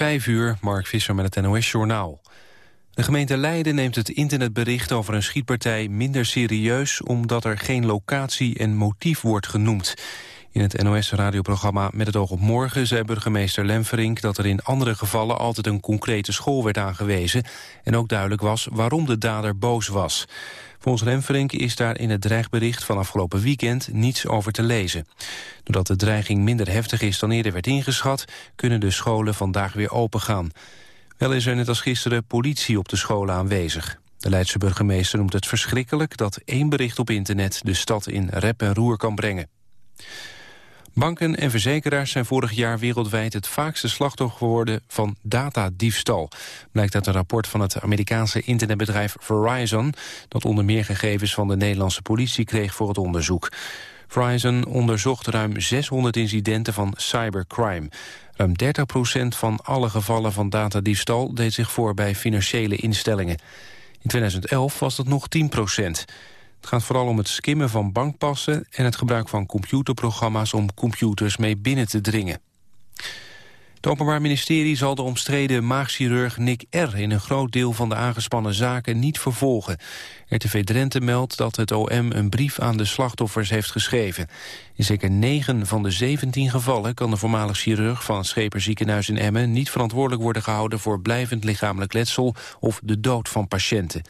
Vijf uur, Mark Visser met het NOS-journaal. De gemeente Leiden neemt het internetbericht over een schietpartij minder serieus... omdat er geen locatie en motief wordt genoemd. In het NOS-radioprogramma Met het oog op morgen zei burgemeester Lemverink... dat er in andere gevallen altijd een concrete school werd aangewezen... en ook duidelijk was waarom de dader boos was. Volgens Lemverink is daar in het dreigbericht van afgelopen weekend niets over te lezen. Doordat de dreiging minder heftig is dan eerder werd ingeschat... kunnen de scholen vandaag weer opengaan. Wel is er net als gisteren politie op de scholen aanwezig. De Leidse burgemeester noemt het verschrikkelijk dat één bericht op internet de stad in rep en roer kan brengen. Banken en verzekeraars zijn vorig jaar wereldwijd het vaakste slachtoffer geworden van datadiefstal. Blijkt uit een rapport van het Amerikaanse internetbedrijf Verizon, dat onder meer gegevens van de Nederlandse politie kreeg voor het onderzoek. Verizon onderzocht ruim 600 incidenten van cybercrime. Ruim 30% van alle gevallen van datadiefstal deed zich voor bij financiële instellingen. In 2011 was dat nog 10 het gaat vooral om het skimmen van bankpassen... en het gebruik van computerprogramma's om computers mee binnen te dringen. Het Openbaar Ministerie zal de omstreden maagchirurg Nick R. in een groot deel van de aangespannen zaken niet vervolgen. RTV Drenthe meldt dat het OM een brief aan de slachtoffers heeft geschreven. In zeker 9 van de 17 gevallen kan de voormalig chirurg van het Scheperziekenhuis in Emmen niet verantwoordelijk worden gehouden voor blijvend lichamelijk letsel of de dood van patiënten.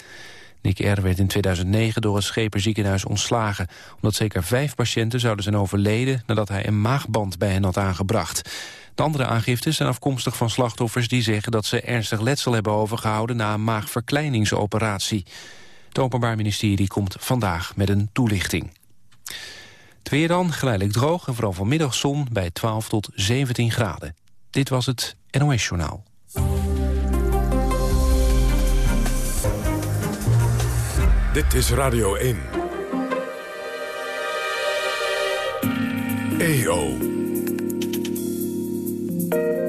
Nick R. werd in 2009 door het Scheperziekenhuis ontslagen... omdat zeker vijf patiënten zouden zijn overleden... nadat hij een maagband bij hen had aangebracht. De andere aangiftes zijn afkomstig van slachtoffers die zeggen... dat ze ernstig letsel hebben overgehouden na een maagverkleiningsoperatie. Het Openbaar Ministerie komt vandaag met een toelichting. Het weer dan, geleidelijk droog en vooral vanmiddag zon bij 12 tot 17 graden. Dit was het NOS Journaal. Dit is Radio 1. EO.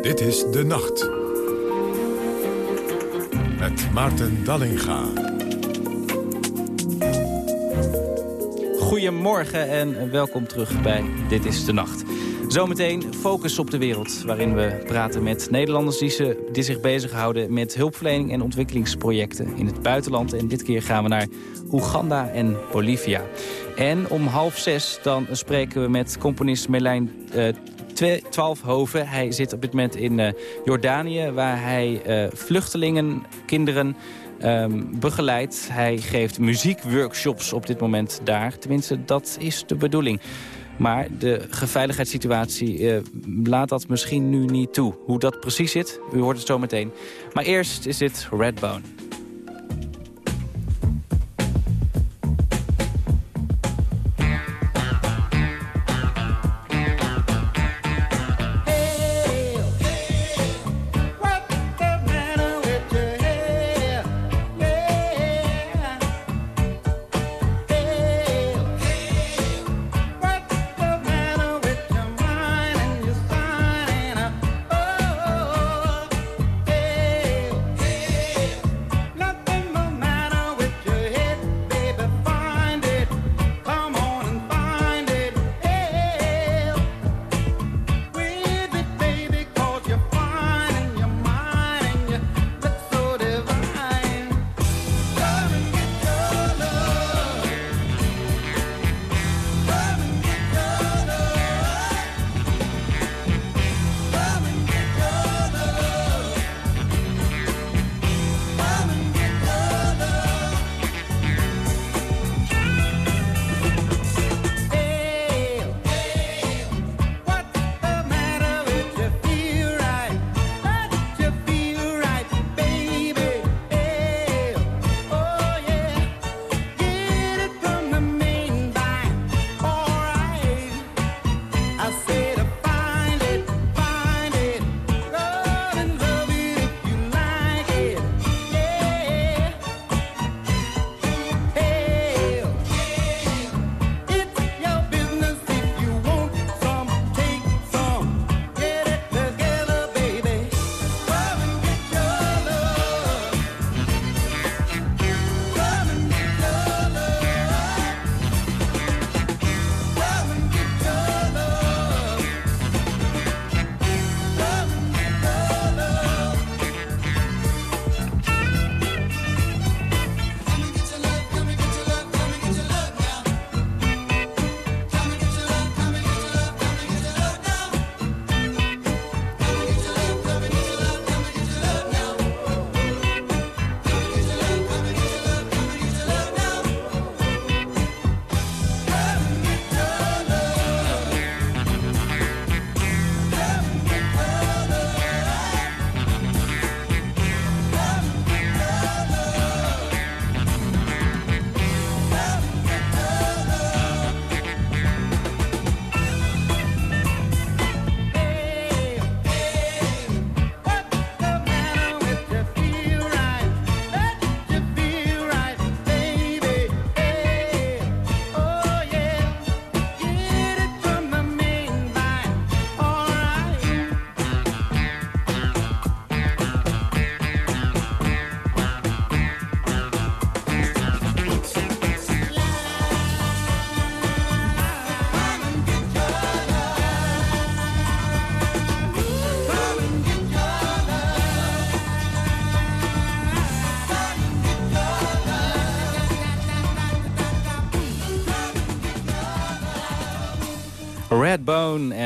Dit is De Nacht. Met Maarten Dallinga. Goedemorgen en welkom terug bij Dit is de Nacht. Zometeen Focus op de Wereld, waarin we praten met Nederlanders die, ze, die zich bezighouden met hulpverlening en ontwikkelingsprojecten in het buitenland. En dit keer gaan we naar Oeganda en Bolivia. En om half zes dan spreken we met componist Merlijn uh, Twaalfhoven. Hij zit op dit moment in uh, Jordanië, waar hij uh, vluchtelingen, kinderen um, begeleidt. Hij geeft muziekworkshops op dit moment daar. Tenminste, dat is de bedoeling. Maar de geveiligheidssituatie uh, laat dat misschien nu niet toe. Hoe dat precies zit, u hoort het zo meteen. Maar eerst is dit Redbone.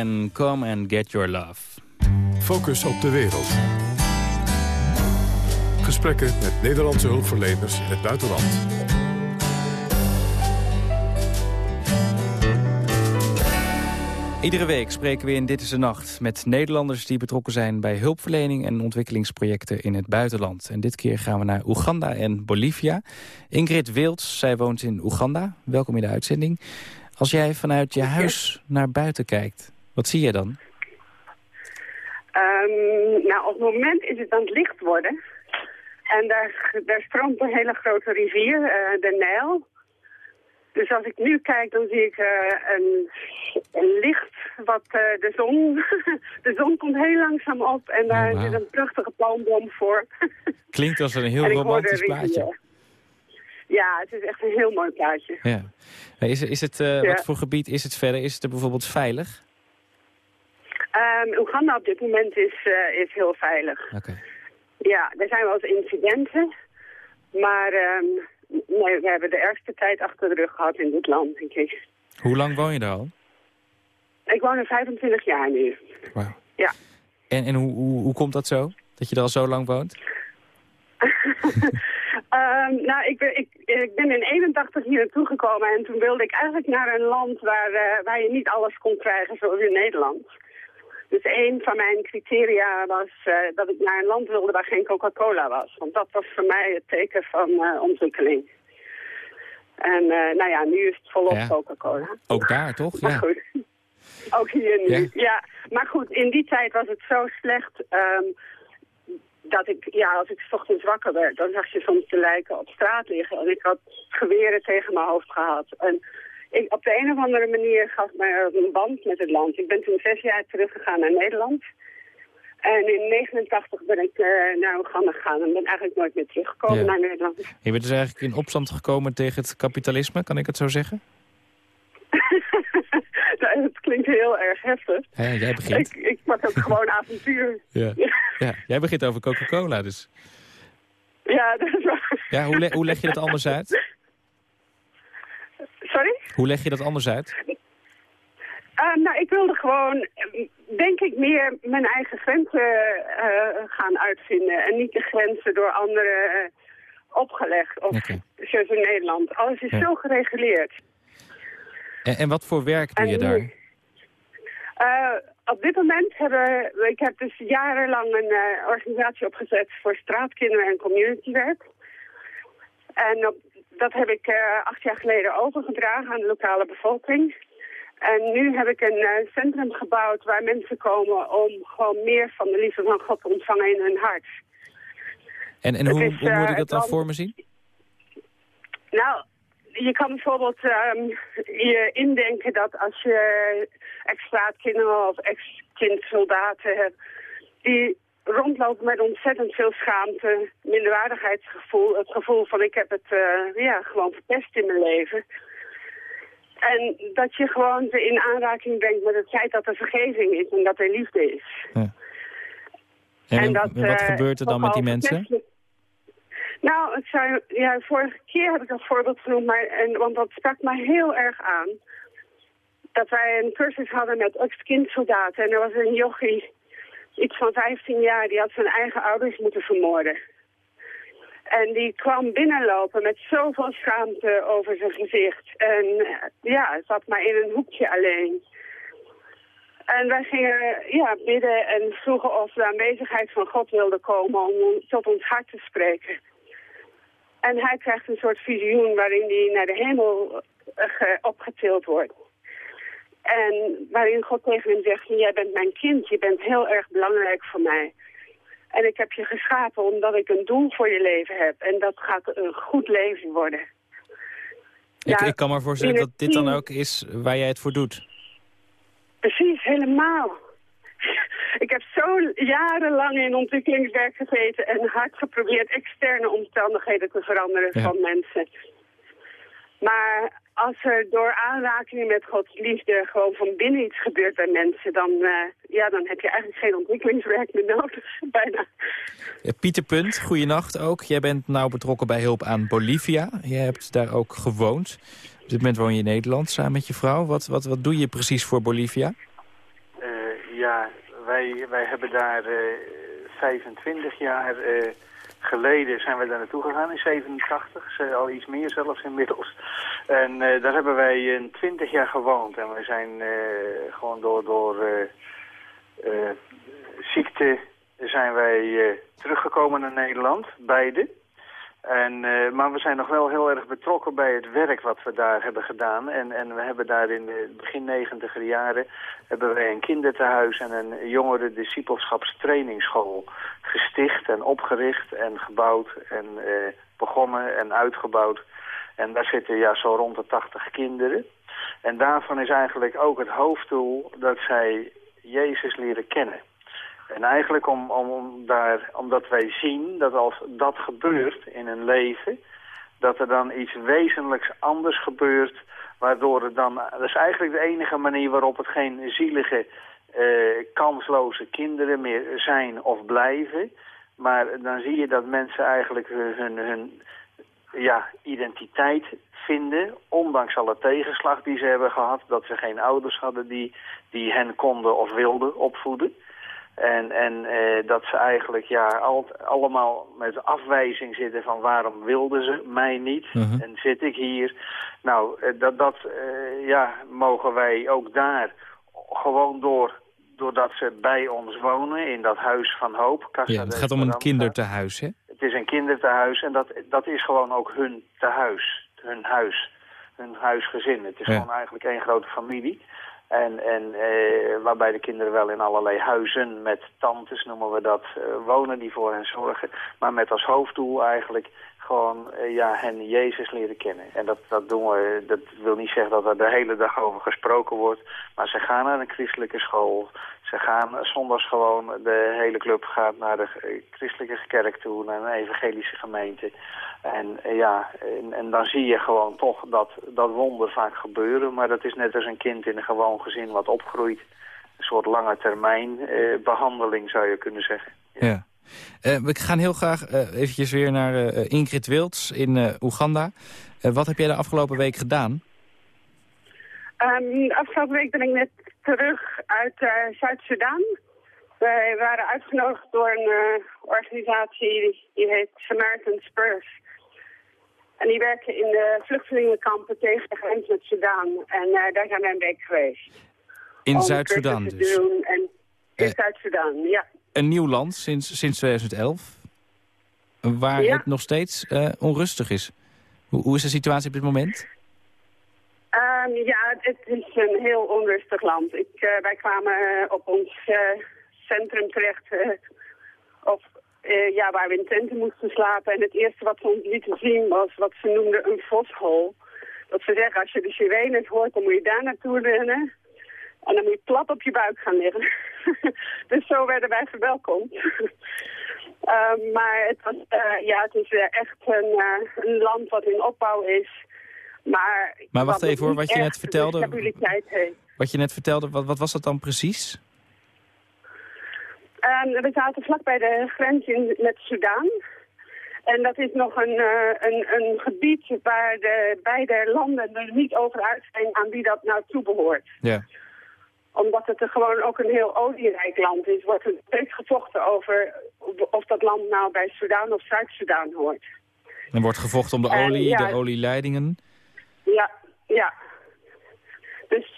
En Come and Get Your Love. Focus op de wereld. Gesprekken met Nederlandse hulpverleners in het buitenland. Iedere week spreken we in Dit is de Nacht met Nederlanders die betrokken zijn bij hulpverlening en ontwikkelingsprojecten in het buitenland. En dit keer gaan we naar Oeganda en Bolivia. Ingrid Wilds, zij woont in Oeganda. Welkom in de uitzending. Als jij vanuit je huis naar buiten kijkt, wat zie je dan? Um, nou, op het moment is het aan het licht worden. En daar, daar stroomt een hele grote rivier, uh, de Nijl. Dus als ik nu kijk, dan zie ik uh, een, een, licht wat uh, de zon... de zon komt heel langzaam op en daar oh, wow. zit een prachtige palmboom voor. Klinkt als een heel romantisch plaatje. Ja, het is echt een heel mooi plaatje. Ja. Is, is het, uh, ja. Wat voor gebied is het verder? Is het er bijvoorbeeld veilig? Um, Oeganda op dit moment is, uh, is heel veilig. Oké. Okay. Ja, er zijn wel eens incidenten. Maar um, nee, we hebben de ergste tijd achter de rug gehad in dit land, denk ik. Hoe lang woon je daar al? Ik woon er 25 jaar nu. Wauw. Ja. En, en hoe, hoe, hoe komt dat zo? Dat je er al zo lang woont? Um, nou, ik ben, ik, ik ben in 81 hier naartoe gekomen en toen wilde ik eigenlijk naar een land waar, uh, waar je niet alles kon krijgen zoals in Nederland. Dus een van mijn criteria was uh, dat ik naar een land wilde waar geen Coca-Cola was. Want dat was voor mij het teken van uh, ontwikkeling. En nou ja, nu is het volop ja. Coca-Cola. Ook daar toch? Maar ja. goed. Ook hier nu, ja. ja. Maar goed, in die tijd was het zo slecht... Um, dat ik, ja, als ik 's ochtends wakker werd, dan zag je soms de lijken op straat liggen. En ik had geweren tegen mijn hoofd gehad. En ik, op de een of andere manier gaf mij een band met het land. Ik ben toen zes jaar teruggegaan naar Nederland. En in 89 ben ik uh, naar Oeganda gegaan en ben eigenlijk nooit meer teruggekomen ja. naar Nederland. Je bent dus eigenlijk in opstand gekomen tegen het kapitalisme, kan ik het zo zeggen? nou, het klinkt heel erg heftig. Ja, jij begint. Ik, ik pak ook gewoon avontuur. Ja. ja, jij begint over Coca-Cola dus. Ja, dat is waar. Ja, hoe, le hoe leg je dat anders uit? Sorry? Hoe leg je dat anders uit? Uh, nou, ik wilde gewoon, denk ik, meer mijn eigen grenzen uh, gaan uitvinden. En niet de grenzen door anderen uh, opgelegd. Of okay. zoals in Nederland. Alles is Ja. zo gereguleerd. En, en wat voor werk doe je En daar? op dit moment hebben we, ik heb dus jarenlang een organisatie opgezet voor straatkinderen en communitywerk. En op, dat heb ik uh, acht jaar geleden overgedragen aan de lokale bevolking. En nu heb ik een uh, centrum gebouwd waar mensen komen om gewoon meer van de liefde van God te ontvangen in hun hart. En, en hoe, is, hoe moet eh, ik dat dan land- voor me zien? Nou, je kan bijvoorbeeld ehm, je indenken dat als je ex-straatkinderen of ex-kindsoldaten hebt... die rondlopen met ontzettend veel schaamte, minderwaardigheidsgevoel... het gevoel van ik heb het eh, ja, gewoon verpest in mijn leven... En dat je gewoon in aanraking brengt met het feit dat er vergeving is en dat er liefde is. En, en wat eh, gebeurt er dan met die mensen? Nou, het zijn, ja, vorige keer heb ik dat voorbeeld genoemd, maar, en, want dat sprak me heel erg aan. Dat wij een cursus hadden met ex-kindsoldaten en er was een jochie, iets van 15 jaar, die had zijn eigen ouders moeten vermoorden. En die kwam binnenlopen met zoveel schaamte over zijn gezicht. En eh, ja, zat maar in een hoekje alleen. En wij gingen ja, bidden en vroegen of de aanwezigheid van God wilde komen om tot ons hart te spreken. En hij krijgt een soort visioen waarin hij naar de hemel eh, ge- opgetild wordt. En waarin God tegen hem zegt, jij bent mijn kind, je bent heel erg belangrijk voor mij. En ik heb je geschapen omdat ik een doel voor je leven heb. En dat gaat een goed leven worden. Ik, Ja, ik kan me voorstellen dat dit dan ook is waar jij het voor doet. Precies, helemaal. Ik heb zo jarenlang in ontwikkelingswerk gezeten en hard geprobeerd externe omstandigheden te veranderen Ja. van mensen. Maar als er door aanrakingen met Gods liefde gewoon van binnen iets gebeurt bij mensen, dan, eh, ja, dan heb je eigenlijk geen ontwikkelingswerk meer nodig, bijna. Eh, Pieter Punt, goeienacht ook. Jij bent nou betrokken bij hulp aan Bolivia. Je hebt daar ook gewoond. Op dit moment woon je in Nederland samen met je vrouw. Wat, wat, wat doe je precies voor Bolivia? wij, wij hebben daar 25 jaar geleden zijn we daar naartoe gegaan, in 87, al iets meer zelfs inmiddels. En daar hebben wij in 20 jaar gewoond en we zijn gewoon door, door ziekte zijn wij teruggekomen naar Nederland, beide. En, uh, maar we zijn nog wel heel erg betrokken bij het werk wat we daar hebben gedaan. En, en we hebben daar in de begin negentiger jaren hebben wij een kinderthuis en een jongeren discipelschapstrainingsschool gesticht en opgericht en gebouwd en uh, begonnen en uitgebouwd. En daar zitten ja zo rond de 80 kinderen. En daarvan is eigenlijk ook het hoofddoel dat zij Jezus leren kennen. En eigenlijk om, om daar, omdat wij zien dat als dat gebeurt in een leven... dat er dan iets wezenlijks anders gebeurt... waardoor het dan... Dat is eigenlijk de enige manier waarop het geen zielige, uh, kansloze kinderen meer zijn of blijven. Maar dan zie je dat mensen eigenlijk hun, hun ja, identiteit vinden... ondanks alle tegenslag die ze hebben gehad... dat ze geen ouders hadden die, die hen konden of wilden opvoeden... En, en eh, dat ze eigenlijk ja, al, allemaal met afwijzing zitten van waarom wilden ze mij niet mhm. en zit ik hier. Nou, eh, dat, dat eh, ja, mogen wij ook daar gewoon door, doordat ze bij ons wonen in dat huis van hoop. Casa ja, het gaat om een kindertehuis, hè? Het is een kindertehuis en dat, dat is gewoon ook hun tehuis, hun huis, hun huisgezin. Het is gewoon eigenlijk één grote familie. En, en eh, waarbij de kinderen wel in allerlei huizen met tantes, noemen we dat, eh, wonen die voor hen zorgen. Maar met als hoofddoel eigenlijk gewoon uh, ja, hen Jezus leren kennen. En dat, dat doen we, dat wil niet zeggen dat er de hele dag over gesproken wordt. Maar ze gaan naar een christelijke school. Ze gaan zondags gewoon, de hele club gaat naar de christelijke kerk toe, naar een evangelische gemeente. En eh, ja, en, dan zie je gewoon toch dat, dat wonder vaak gebeuren. Maar dat is net als een kind in een gewoon gezin wat opgroeit. Een soort lange termijn eh, behandeling zou je kunnen zeggen. Ja. Uh, we gaan heel graag uh, eventjes weer naar uh, Ingrid Wilds in Oeganda. wat heb jij de afgelopen week gedaan? Um, de afgelopen week ben ik net terug uit Zuid-Soedan. Wij waren uitgenodigd door een organisatie die heet Samaritan Spurs. En die werken in de vluchtelingenkampen tegen de grens met Sudaan. En daar zijn wij een week geweest. In Zuid-Soedan dus? Doen en in Zuid-Soedan, ja. Een nieuw land sinds, sinds 2011. Waar het nog steeds uh, onrustig is. Hoe, hoe, is de situatie op dit moment? Um, ja, het is een heel onrustig land. Ik, wij kwamen op ons centrum terecht... of ja, waar we in tenten moesten slapen. En het eerste wat ze ons lieten zien was wat ze noemden een voshol. Dat ze zeggen, als je de sirenes hoort, dan moet je daar naartoe rennen. En dan moet je plat op je buik gaan liggen. dus zo werden wij verwelkomd. uh, maar het, was, uh, ja, het is echt een, een, land wat in opbouw is. Maar, maar wacht even hoor, wat je net vertelde. Wat je net vertelde, wat, wat was dat dan precies? Um, we zaten vlak bij de grens in, met Sudaan. En dat is nog een, uh, een, een gebied waar de beide landen er niet over uit zijn aan wie dat nou toebehoort. Ja. Omdat het er gewoon ook een heel olierijk land is, wordt er steeds gevochten over of dat land nou bij Sudaan of Zuid-Soedan hoort. Er wordt gevochten om de olie, de olieleidingen. Ja, ja. Dus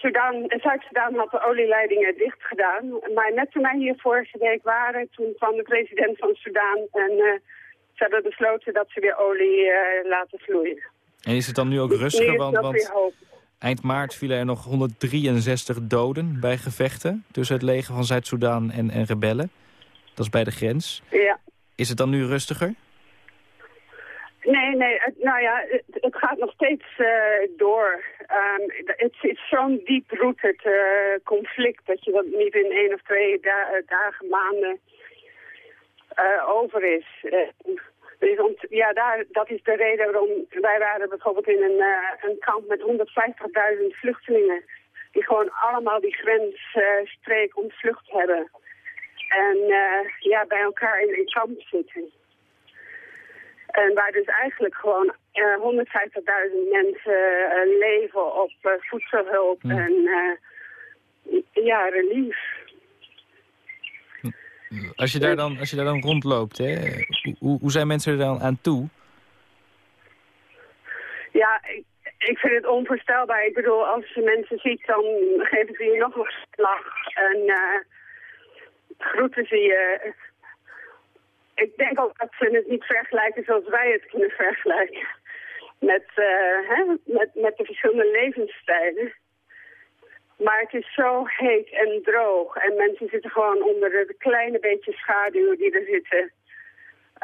Zuid-Soedan had de olieleidingen dicht gedaan. Maar net toen wij hier vorige week waren, toen kwam de president van Soedan en uh, ze hebben besloten dat ze weer olie uh, laten vloeien. En is het dan nu ook dus rustiger? Want, want eind maart vielen er nog 163 doden bij gevechten tussen het leger van Zuid-Soedan en, en rebellen. Dat is bij de grens. Ja. Is het dan nu rustiger? Nee, nee, het, nou ja, het, het, gaat nog steeds uh, door. Um, het is zo'n diep-rooted uh, conflict dat je dat niet in één of twee da eh, dagen, maanden uh, over is. Dus ja, daar, dat is de reden waarom wij waren bijvoorbeeld in een, een kamp met 150.000 vluchtelingen. Die gewoon allemaal die grensstreek ontvlucht hebben. En ja, bij elkaar in een kamp zitten. En waar dus eigenlijk gewoon uh, eh, 150.000 mensen uh, leven op uh, voedselhulp en ja, relief. Als je daar dan, als je daar dan rondloopt, hè, hoe, hoe zijn mensen er dan aan toe? Ja, ik, ik vind het onvoorstelbaar. Ik bedoel, als je mensen ziet, dan geven ze je nog een slag. En uh, groeten ze je. Ik denk ook dat ze het niet vergelijken zoals wij het kunnen vergelijken. Met, uh, hè, met, met de verschillende levensstijlen. Maar het is zo heet en droog. En mensen zitten gewoon onder de kleine beetje schaduw die er zitten.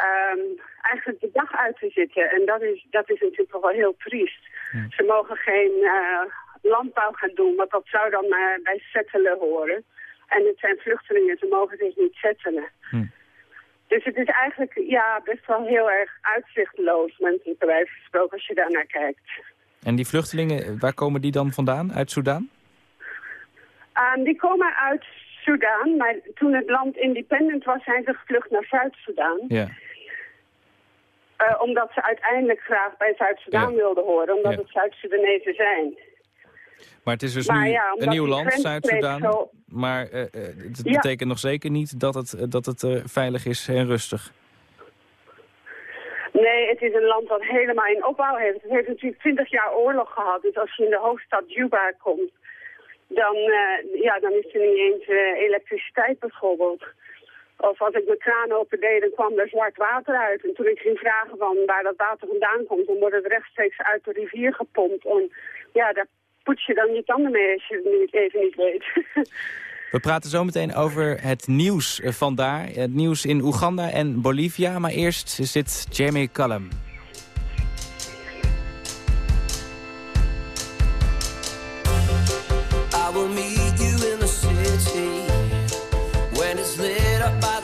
Um, eigenlijk de dag uit te zitten. En dat is, dat is natuurlijk wel heel triest. Ze mogen geen uh, landbouw gaan doen, want dat zou dan uh, bij settelen horen. En het zijn vluchtelingen, ze mogen zich niet settelen. Hm. Dus het is eigenlijk ja, best wel heel erg uitzichtloos, mensen bij wijze gesproken, als je daar naar kijkt. En die vluchtelingen, waar komen die dan vandaan? Uit Soudaan? Um, die komen uit Soudaan, maar toen het land independent was, zijn ze gevlucht naar Zuid-Soedan. Ja. Uh, omdat ze uiteindelijk graag bij Zuid-Soedan wilden horen, omdat het Zuid-Soedanezen zijn. Maar het is dus nu een nieuw land, Zuid-Soedan. Maar uh, het betekent nog zeker niet dat het, dat het veilig is en rustig. Nee, het is een land dat helemaal in opbouw heeft. Het heeft natuurlijk twintig jaar oorlog gehad. Dus als je in de hoofdstad Juba komt, dan, ja, dan is er niet eens elektriciteit bijvoorbeeld. Of als ik mijn kraan open deed, dan kwam er zwart water uit. En toen ik ging vragen van waar dat water vandaan komt, dan wordt het rechtstreeks uit de rivier gepompt. En ja, daar poets je dan je tanden mee als je het even niet weet. We praten zo meteen over het nieuws vandaar. Het nieuws in Oeganda en Bolivia. Maar eerst zit Jamie Cullum. will meet you in the city. When it's lit up by the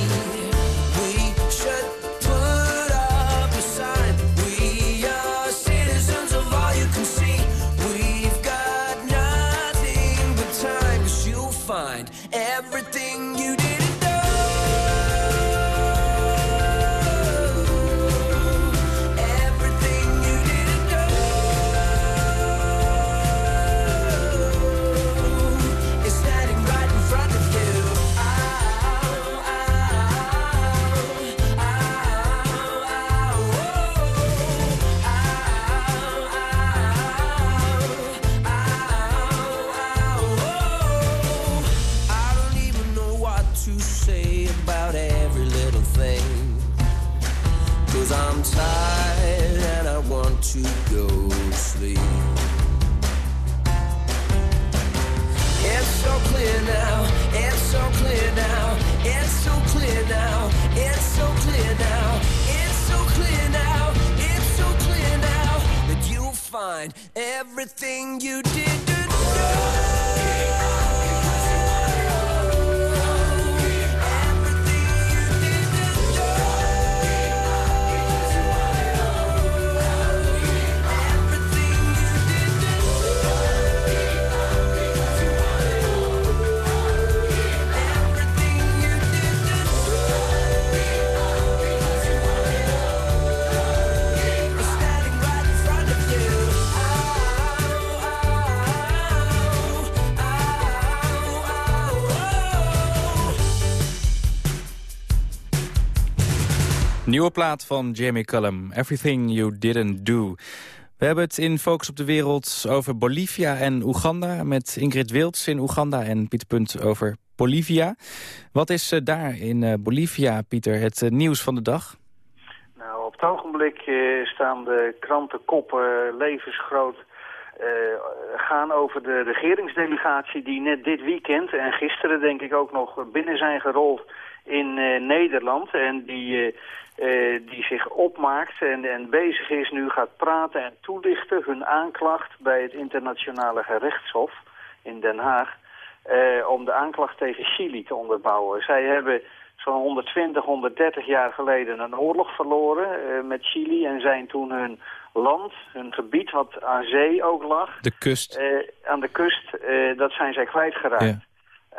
to go sleep. It's so clear now, it's so clear now, it's so clear now, it's so clear now, it's so clear now, it's so clear now that you'll find everything you Nieuwe plaat van Jamie Cullum, Everything You Didn't Do. We hebben het in Focus op de Wereld over Bolivia en Oeganda... met Ingrid Wilds in Oeganda en Pieter Punt over Bolivia. Wat is uh, daar in uh, Bolivia, Pieter, het uh, nieuws van de dag? Nou, op het ogenblik staan de krantenkoppen levensgroot... gaan over de regeringsdelegatie die net dit weekend... en gisteren denk ik ook nog binnen zijn gerold in Nederland... en die die zich opmaakt en, en bezig is nu gaat praten en toelichten hun aanklacht bij het internationale gerechtshof in Den Haag uh, om de aanklacht tegen Chili te onderbouwen. Zij hebben zo'n 120, 130 jaar geleden een oorlog verloren uh, met Chili en zijn toen hun land, hun gebied wat aan zee ook lag. De kust. aan de kust, dat zijn zij kwijtgeraakt. Ja.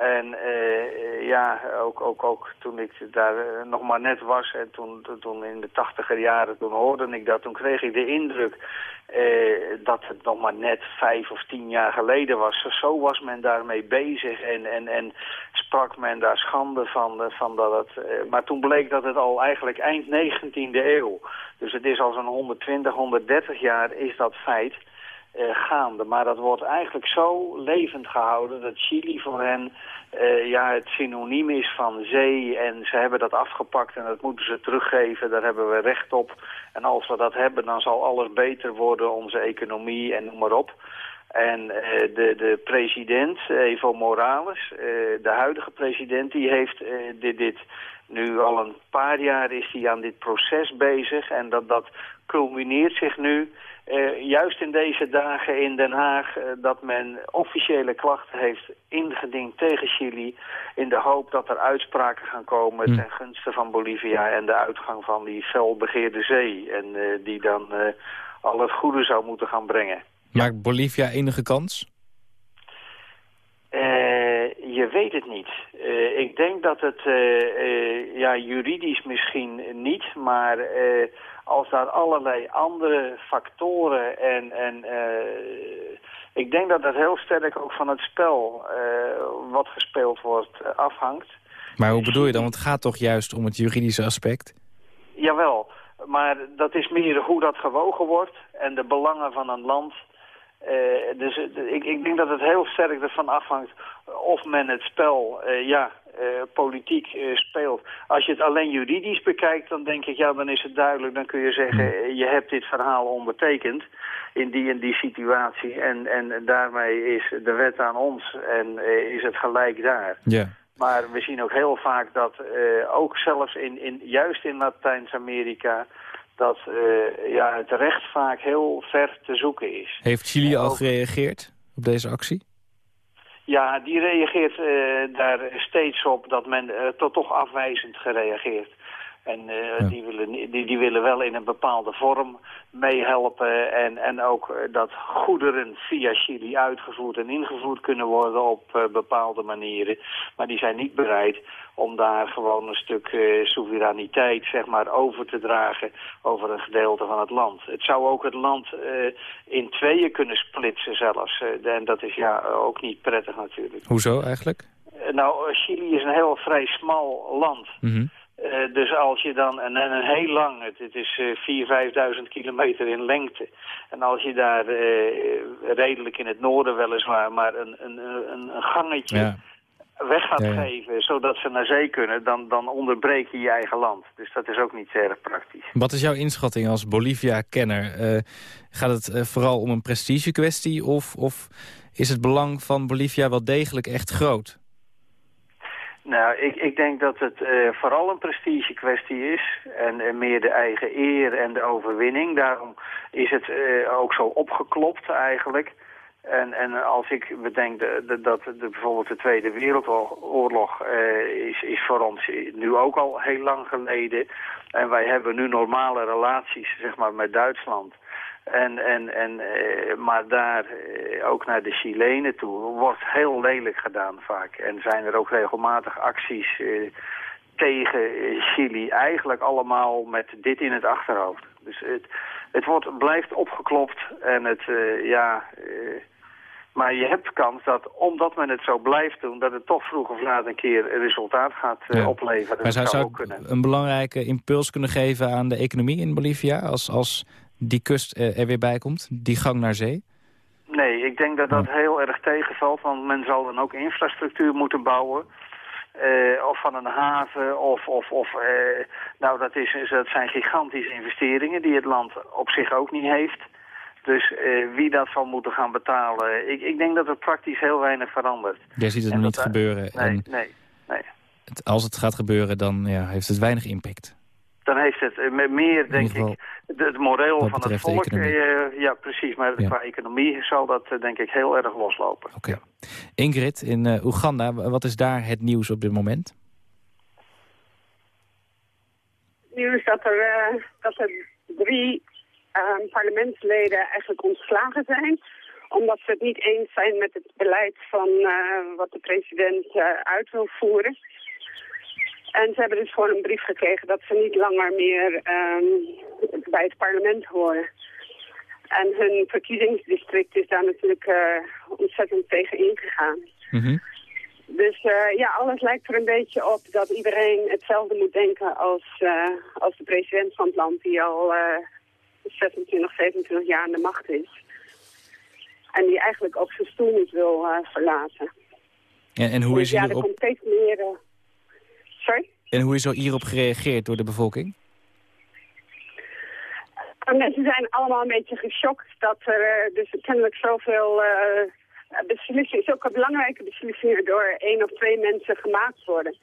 En uh, ja, ook, ook, ook toen ik daar uh, nog maar net was en toen, toen in de tachtiger jaren, toen hoorde ik dat, toen kreeg ik de indruk uh, dat het nog maar net vijf of tien jaar geleden was. Zo was men daarmee bezig en, en, en sprak men daar schande van, van dat het... maar toen bleek dat het al eigenlijk eind 19e eeuw, dus het is al zo'n 120, 130 jaar is dat feit... Uh, gaande. Maar dat wordt eigenlijk zo levend gehouden dat Chili voor hen uh, ja, het synoniem is van zee. En ze hebben dat afgepakt en dat moeten ze teruggeven. Daar hebben we recht op. En als we dat hebben, dan zal alles beter worden, onze economie en noem maar op. En uh, de, de president, Evo Morales, de huidige president, die heeft dit, dit nu al een paar jaar is hij aan dit proces bezig. En dat, dat culmineert zich nu uh, juist in deze dagen in Den Haag uh, dat men officiële klachten heeft ingediend tegen Chili... in de hoop dat er uitspraken gaan komen hm. ten gunste van Bolivia... en de uitgang van die felbegeerde zee. En uh, die dan al het goede zou moeten gaan brengen. Maakt Bolivia enige kans? Je weet het niet. ik denk dat het ja, juridisch misschien niet, maar als daar allerlei andere factoren en... en ik denk dat dat heel sterk ook van het spel wat gespeeld wordt afhangt. Maar hoe bedoel je dan? Want het gaat toch juist om het juridische aspect? Jawel, maar dat is meer hoe dat gewogen wordt en de belangen van een land... Uh, dus ik, ik, denk dat het heel sterk ervan afhangt of men het spel uh, ja, politiek speelt. Als je het alleen juridisch bekijkt, dan denk ik, ja, dan is het duidelijk. Dan kun je zeggen, hmm. je hebt dit verhaal ondertekend in die en die situatie. En, en daarmee is de wet aan ons en is het gelijk daar. Ja. Maar we zien ook heel vaak dat, ook zelfs in, in, juist in Latijns-Amerika dat uh, ja, het recht vaak heel ver te zoeken is. Heeft Chili al gereageerd op deze actie? Ja, die reageert uh, daar steeds op dat men uh, tot toch afwijzend gereageerd. En uh, die, willen, die, die willen wel in een bepaalde vorm meehelpen. En, en ook uh, dat goederen via Chili uitgevoerd en ingevoerd kunnen worden op uh, bepaalde manieren. Maar die zijn niet bereid om daar gewoon een stuk soevereiniteit zeg maar, over te dragen over een gedeelte van het land. Het zou ook het land in tweeën kunnen splitsen zelfs. en dat is ja ook niet prettig natuurlijk. Hoezo eigenlijk? nou, Chili is een heel vrij smal land. Mm uh, dus als je dan, en, en heel lang, het, het is uh, 4.000, 5.000 kilometer in lengte. En als je daar uh, redelijk in het noorden weliswaar, maar een, een, een, een gangetje ja. weg gaat ja, geven, zodat ze naar zee kunnen, dan, dan onderbreek je je eigen land. Dus dat is ook niet erg praktisch. Wat is jouw inschatting als Bolivia-kenner? Uh, gaat het vooral om een prestige kwestie of, of is het belang van Bolivia wel degelijk echt groot? Nou, ik, ik denk dat het uh, vooral een prestige kwestie is. En uh, meer de eigen eer en de overwinning. Daarom is het uh, ook zo opgeklopt eigenlijk. En, en als ik bedenk de, dat de, bijvoorbeeld de Tweede Wereldoorlog is, is voor ons nu ook al heel lang geleden. En wij hebben nu normale relaties zeg maar, met Duitsland. En, en, en, uh, maar daar, uh, ook naar de Chilenen toe, wordt heel lelijk gedaan vaak. En zijn er ook regelmatig acties tegen Chili. Eigenlijk allemaal met dit in het achterhoofd. Dus het, het wordt, blijft opgeklopt en het, ja, Maar je hebt kans dat, omdat men het zo blijft doen... dat het toch vroeg of laat een keer een resultaat gaat uh, opleveren. Maar zou, zou een belangrijke impuls kunnen geven aan de economie in Bolivia... als, als die kust er weer bij komt, die gang naar zee? Nee, ik denk dat dat heel erg tegenvalt, want men zal dan ook infrastructuur moeten bouwen. Uh, of van een haven, of, of, of nou dat, is, dat zijn gigantische investeringen die het land op zich ook niet heeft. Dus uh, wie dat zal moeten gaan betalen, ik, ik denk dat er praktisch heel weinig verandert. Jij ziet het nog niet gebeuren. Nee, en nee, nee. Het, als het gaat gebeuren, dan ja, heeft het weinig impact dan heeft het uh, meer, denk ik, het moreel van het volk. Uh, ja, precies. Maar qua economie zal dat, uh, denk ik, heel erg loslopen. Oké. Ingrid, in Oeganda, wat is daar het nieuws op dit moment? Nieuws dat er, dat er drie ehm, parlementsleden eigenlijk ontslagen zijn omdat ze het niet eens zijn met het beleid van wat de president uit wil voeren. En ze hebben dus gewoon een brief gekregen dat ze niet langer meer um, bij het parlement horen. En hun verkiezingsdistrict is daar natuurlijk uh, ontzettend tegen ingegaan. Mm Dus uh, ja, alles lijkt er een beetje op dat iedereen hetzelfde moet denken als, uh, als de president van het land die al 26, 27 jaar aan de macht is. En die eigenlijk ook zijn stoel niet wil verlaten. En, en hoe dus is ja, er komt steeds meer... Sorry? En hoe is er hierop gereageerd door de bevolking? Mensen zijn allemaal een beetje geschokt dat er dus kennelijk zoveel uh, beslissingen, zulke belangrijke beslissingen door één of twee mensen gemaakt worden.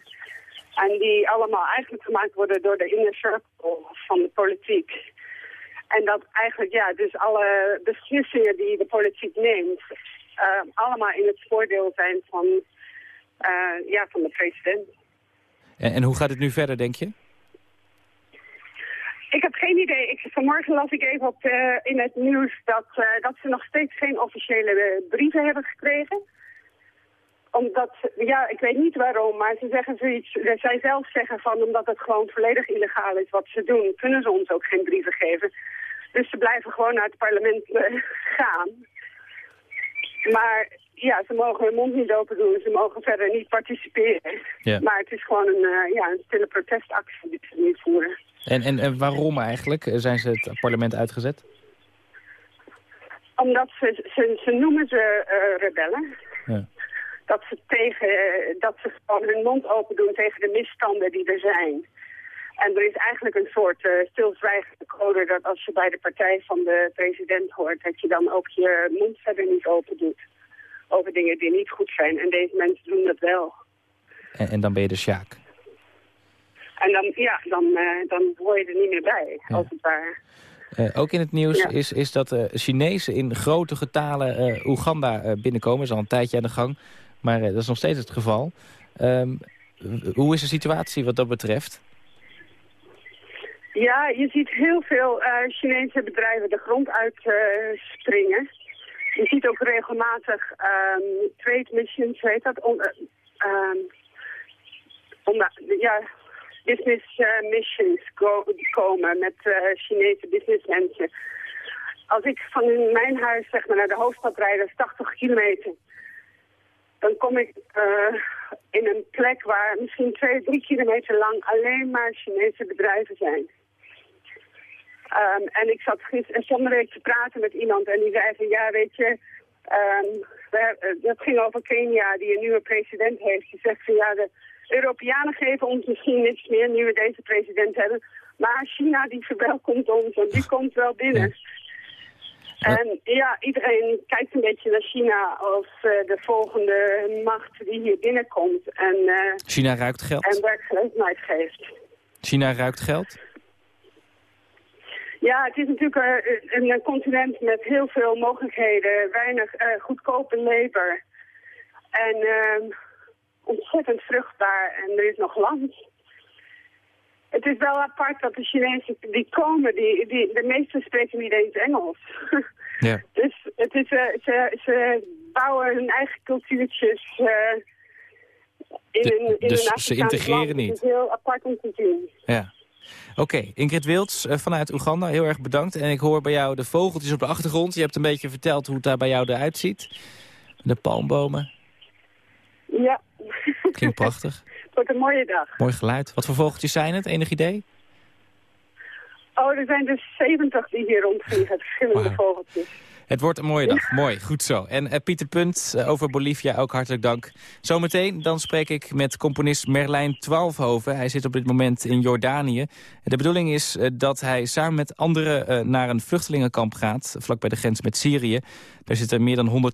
En die allemaal eigenlijk gemaakt worden door de inner circle van de politiek. En dat eigenlijk, ja, dus alle beslissingen die de politiek neemt, uh, allemaal in het voordeel zijn van, ja, van de president. En, en hoe gaat het nu verder, denk je? Ik heb geen idee. Ik, vanmorgen las ik even op in het nieuws dat, uh, dat ze nog steeds geen officiële uh, brieven hebben gekregen. Omdat, ja, ik weet niet waarom, maar ze zeggen zoiets, zij zelf zeggen van omdat het gewoon volledig illegaal is wat ze doen, kunnen ze ons ook geen brieven geven. Dus ze blijven gewoon naar het parlement uh, gaan. Maar ja, ze mogen hun mond niet open doen. Ze mogen verder niet participeren. Ja. Maar het is gewoon een, uh, ja, een stille protestactie die ze nu voeren. En, en, en waarom eigenlijk zijn ze het parlement uitgezet? Omdat ze, ze, ze noemen ze uh, rebellen. Ja. Dat ze, tegen, dat ze gewoon hun mond open doen tegen de misstanden die er zijn. En er is eigenlijk een soort uh, stilzwijgende code dat als je bij de partij van de president hoort... dat je dan ook je mond verder niet open doet over dingen die niet goed zijn. En deze mensen doen dat wel. En, en dan ben je de Sjaak? En dan, ja, dan, uh, dan hoor je er niet meer bij, als het ware. Uh, ook in het nieuws is, is dat Chinezen in grote getalen Oeganda binnenkomen. Dat is al een tijdje aan de gang, maar dat is nog steeds het geval. Um, hoe is de situatie wat dat betreft? Ja, je ziet heel veel Chinese bedrijven de grond uitspringen. Je ziet ook regelmatig um, trade missions, heet dat, om, um, ja, business missions komen met uh, Chinese businessmensen. Als ik van mijn huis zeg maar, naar de hoofdstad rijd, dat is 80 kilometer. Dan kom ik uh, in een plek waar misschien twee, drie kilometer lang alleen maar Chinese bedrijven zijn. Um, en ik zat gisteren zonder week te praten met iemand en die zei van ja, weet je, um, dat ging over Kenia die een nieuwe president heeft. Die zegt van ja, de Europeanen geven ons misschien niks meer nu we deze president hebben. Maar China die verwelkomt ons en die komt wel binnen. En ja, iedereen kijkt een beetje naar China als uh, de volgende macht die hier binnenkomt. En, uh, China ruikt geld. En werkgelegenheid geeft. China ruikt geld? Ja, het is natuurlijk uh, een continent met heel veel mogelijkheden, weinig goedkope labor. En ontzettend vruchtbaar en er is nog land. Het is wel apart dat de Chinezen die komen, die, die, de meesten spreken niet eens Engels. Ja. dus het is, uh, ze, ze bouwen hun eigen cultuurtjes uh, in, de, een, in dus een ze integreren land. niet? Het is heel apart om te zien. Ja. Oké, Ingrid Wilds uh, vanuit Oeganda, heel erg bedankt. En ik hoor bij jou de vogeltjes op de achtergrond. Je hebt een beetje verteld hoe het daar bij jou eruit ziet. De palmbomen. Ja. Klinkt prachtig. wordt een mooie dag. Mooi geluid. Wat voor vogeltjes zijn het? Enig idee? Oh, er zijn dus 70 die hier rondvliegen, verschillende vogeltjes. Het wordt een mooie dag. Mooi, goed zo. En uh, Pieter Punt uh, over Bolivia, ook hartelijk dank. Zometeen dan spreek ik met componist Merlijn Twaalfhoven. Hij zit op dit moment in Jordanië. De bedoeling is uh, dat hij samen met anderen naar een vluchtelingenkamp gaat... vlakbij de grens met Syrië. Daar zitten meer dan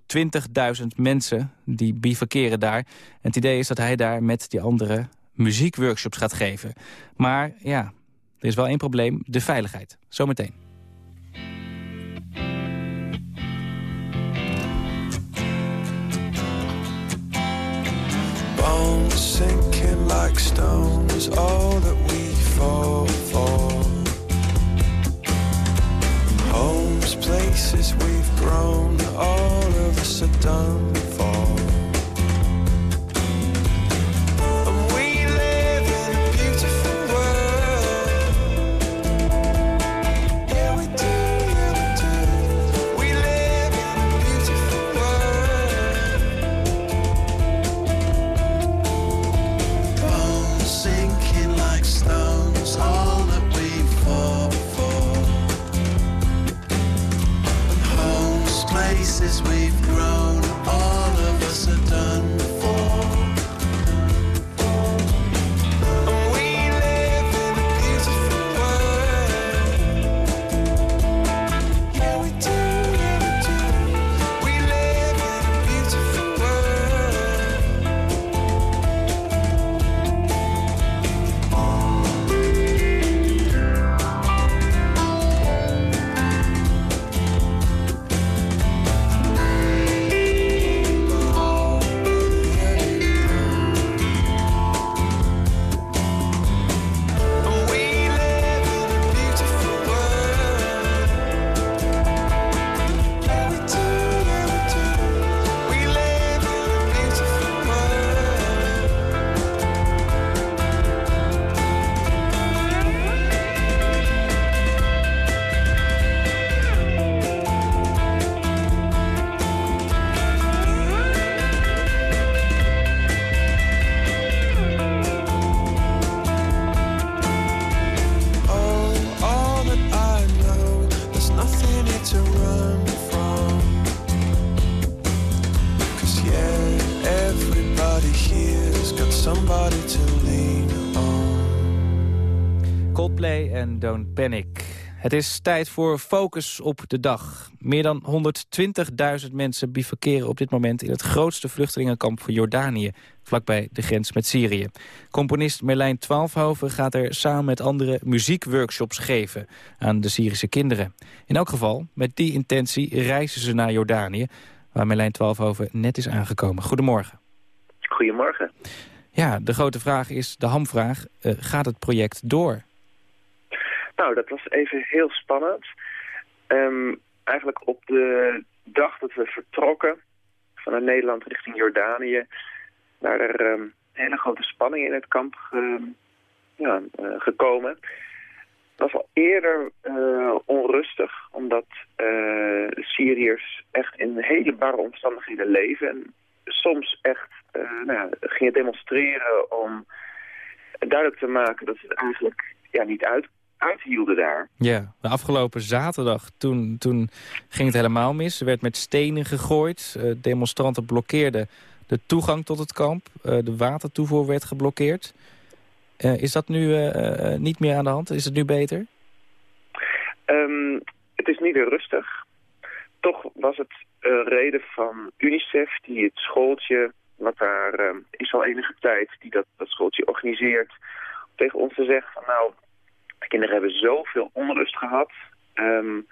120.000 mensen die bivakeren daar. En het idee is dat hij daar met die anderen muziekworkshops gaat geven. Maar ja, er is wel één probleem, de veiligheid. Zometeen. Like stones, all that we fall for. Homes, places we've grown, all of us are done this wave Panic. Het is tijd voor Focus op de dag. Meer dan 120.000 mensen bivakeren op dit moment... in het grootste vluchtelingenkamp van Jordanië... vlakbij de grens met Syrië. Componist Merlijn Twaalfhoven gaat er samen met anderen... muziekworkshops geven aan de Syrische kinderen. In elk geval, met die intentie reizen ze naar Jordanië... waar Merlijn Twaalfhoven net is aangekomen. Goedemorgen. Goedemorgen. Ja, de grote vraag is, de hamvraag, uh, gaat het project door? Nou, dat was even heel spannend. Um, eigenlijk op de dag dat we vertrokken vanuit Nederland richting Jordanië... waren er um, hele grote spanningen in het kamp ja, uh, gekomen. Het was al eerder uh, onrustig, omdat uh, Syriërs echt in hele barre omstandigheden leven... en soms echt nou gingen demonstreren om duidelijk te maken dat ze het eigenlijk ja, niet uit uithielden daar. Ja, de afgelopen zaterdag, toen, toen ging het helemaal mis. Er werd met stenen gegooid. Uh, demonstranten blokkeerden de toegang tot het kamp. Uh, de watertoevoer werd geblokkeerd. Uh, is dat nu niet meer aan de hand? Is het nu beter? Um, het is niet meer rustig. Toch was het reden van UNICEF die het schooltje, wat daar is al enige tijd, die dat, dat schooltje organiseert, tegen ons te zeggen van nou, de kinderen hebben zoveel onrust gehad. Um,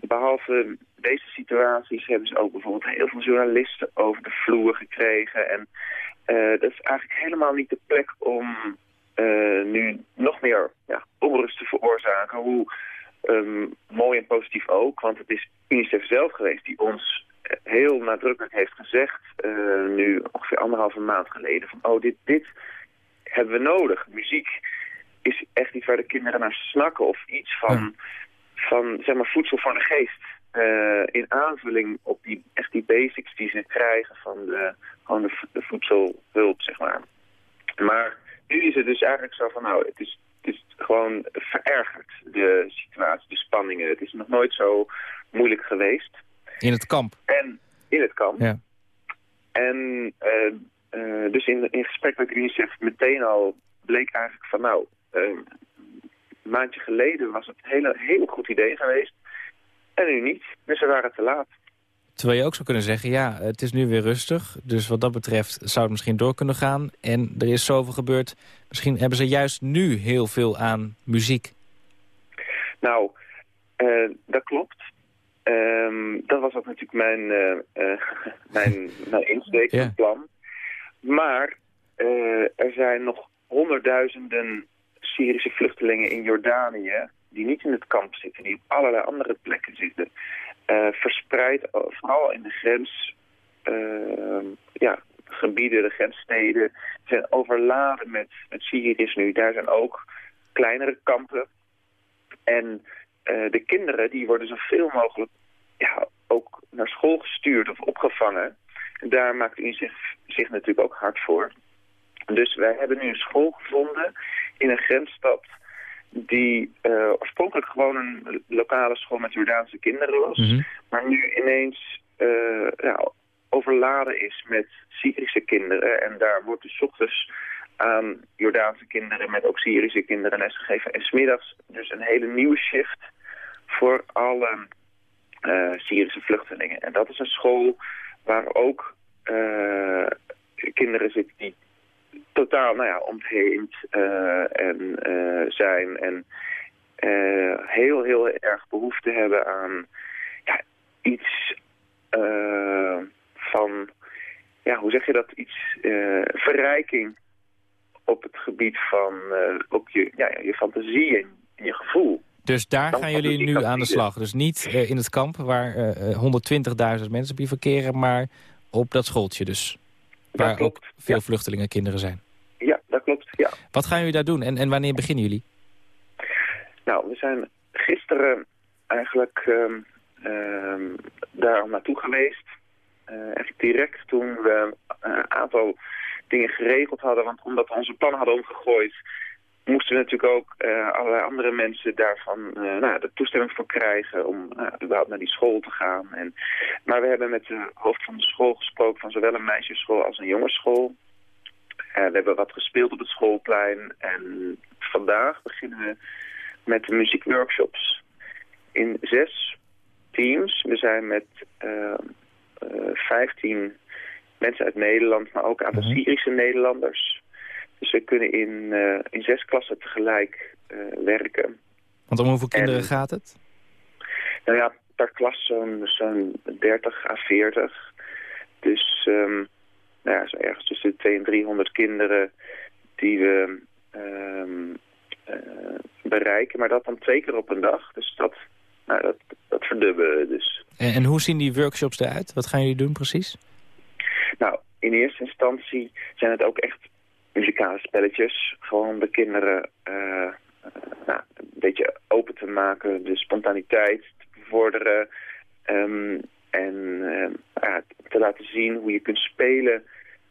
behalve deze situaties hebben ze ook bijvoorbeeld heel veel journalisten over de vloer gekregen. En uh, dat is eigenlijk helemaal niet de plek om uh, nu nog meer ja, onrust te veroorzaken. Hoe um, mooi en positief ook, want het is UNICEF zelf geweest die ons heel nadrukkelijk heeft gezegd, uh, nu ongeveer anderhalve maand geleden, van oh, dit, dit hebben we nodig. Muziek is echt iets waar de kinderen naar snakken of iets van, ja. van zeg maar, voedsel voor de geest. eh, in aanvulling op die, echt die basics die ze krijgen van de, gewoon de, vo- de voedselhulp, zeg maar. Maar nu is het dus eigenlijk zo van, nou, het is, het is gewoon verergerd, de situatie, de spanningen. Het is nog nooit zo moeilijk geweest. In het kamp. En in het kamp. Ja. En eh, eh, dus in, in gesprek met UNICEF meteen al bleek eigenlijk van nou, een maandje geleden was het een hele, heel goed idee geweest. En nu niet. Dus ze waren te laat. Terwijl je ook zou kunnen zeggen, ja, het is nu weer rustig. Dus wat dat betreft zou het misschien door kunnen gaan. En er is zoveel gebeurd. Misschien hebben ze juist nu heel veel aan muziek. Nou, eh, dat klopt. Ehm, dat was ook natuurlijk mijn, eh, mijn, mijn insteek, Ja. plan. Maar er zijn nog honderdduizenden Syrische vluchtelingen in Jordanië... die niet in het kamp zitten, die op allerlei andere plekken zitten. Eh, verspreid, eh, vooral in de grens... eh, ja, gebieden, de grenssteden, zijn overladen met, met Syriërs nu. Daar zijn ook kleinere kampen. En de kinderen die worden zoveel mogelijk ja, ook naar school gestuurd of opgevangen. En daar maakt UNICEF zich natuurlijk ook hard voor. Dus wij hebben nu een school gevonden in een grensstad die eh, oorspronkelijk gewoon een lokale school met Jordaanse kinderen was. Mhm. Maar nu ineens eh, ja, overladen is met Syrische kinderen. En daar wordt dus ochtends aan Jordaanse kinderen met ook Syrische kinderen lesgegeven. En smiddags dus een hele nieuwe shift voor alle eh, Syrische vluchtelingen. En dat is een school waar ook kinderen zitten die totaal nou ja, ontheemd eh, en, eh, zijn. En eh, heel, heel erg behoefte hebben aan ja, iets van, ja, hoe zeg je dat, iets verrijking op het gebied van ook je, ja, je fantasie en je gevoel. Dus daar Dan gaan jullie nu aan de slag. Dus niet in het kamp waar eh, eh, 120.000 mensen op je verkeren... maar op dat schooltje dus. Dat Waar klopt, ook veel ja. vluchtelingenkinderen zijn. Ja, dat klopt, ja. Wat gaan jullie daar doen en, en wanneer beginnen jullie? Nou, we zijn gisteren eigenlijk ehm, ehm, daar al naartoe geweest. Eh, eigenlijk direct toen we een aantal dingen geregeld hadden. Want omdat we onze plannen hadden omgegooid... moesten we natuurlijk ook eh, allerlei andere mensen daarvan eh, nou, de toestemming voor krijgen... om überhaupt naar die school te gaan. En, maar we hebben met de hoofd van de school gesproken... van zowel een meisjesschool als een jongensschool. Eh, we hebben wat gespeeld op het schoolplein. En vandaag beginnen we met de muziekworkshops in zes teams. We zijn met eh, eh, 15 mensen uit Nederland, maar ook een aantal Mhm. Syrische Nederlanders. Dus we kunnen in, in zes klassen tegelijk werken. Want om hoeveel kinderen En- gaat het? Nou ja, per klas zo'n zo'n 30 à 40. Dus ehm, nou ja, zo ergens tussen de 200 en 300 kinderen die we ehm, eh, bereiken. Maar dat dan twee keer op een dag. Dus dat, nou, dat, dat verdubbelen we dus. En, en hoe zien die workshops eruit? Wat gaan jullie doen precies? Nou, in eerste instantie zijn het ook echt muzikale spelletjes. Gewoon de kinderen eh, eh, nou, een beetje open te maken, de spontaniteit te bevorderen. ehm, en ehm, te laten zien hoe je kunt spelen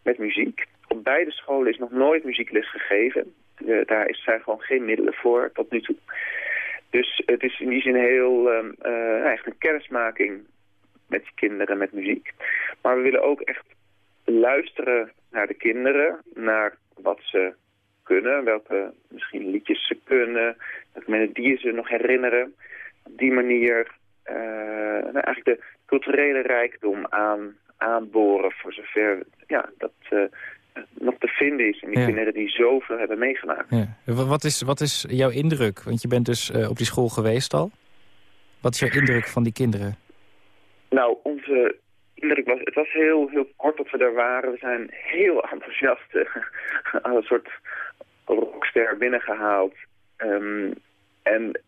met muziek. Op beide scholen is nog nooit muziekles gegeven. Eh, daar zijn gewoon geen middelen voor tot nu toe. Dus het is in die zin heel ehm, eh, echt een kennismaking met kinderen, met muziek. Maar we willen ook echt luisteren naar de kinderen, naar wat ze kunnen, welke misschien liedjes ze kunnen, welke melodieën ze nog herinneren. Op die manier eh, nou, eigenlijk de culturele rijkdom aan, aanboren voor zover ja, dat eh, nog te vinden is in die Ja. kinderen die zoveel hebben meegemaakt. Ja. Wa- Wat, is, wat is jouw indruk? Want je bent dus eh, op die school geweest al. Wat is jouw indruk van die kinderen? Nou, onze indruk was, het was heel, heel kort dat we daar waren. We zijn heel enthousiast eh, als een soort rockster binnengehaald. Ehm, en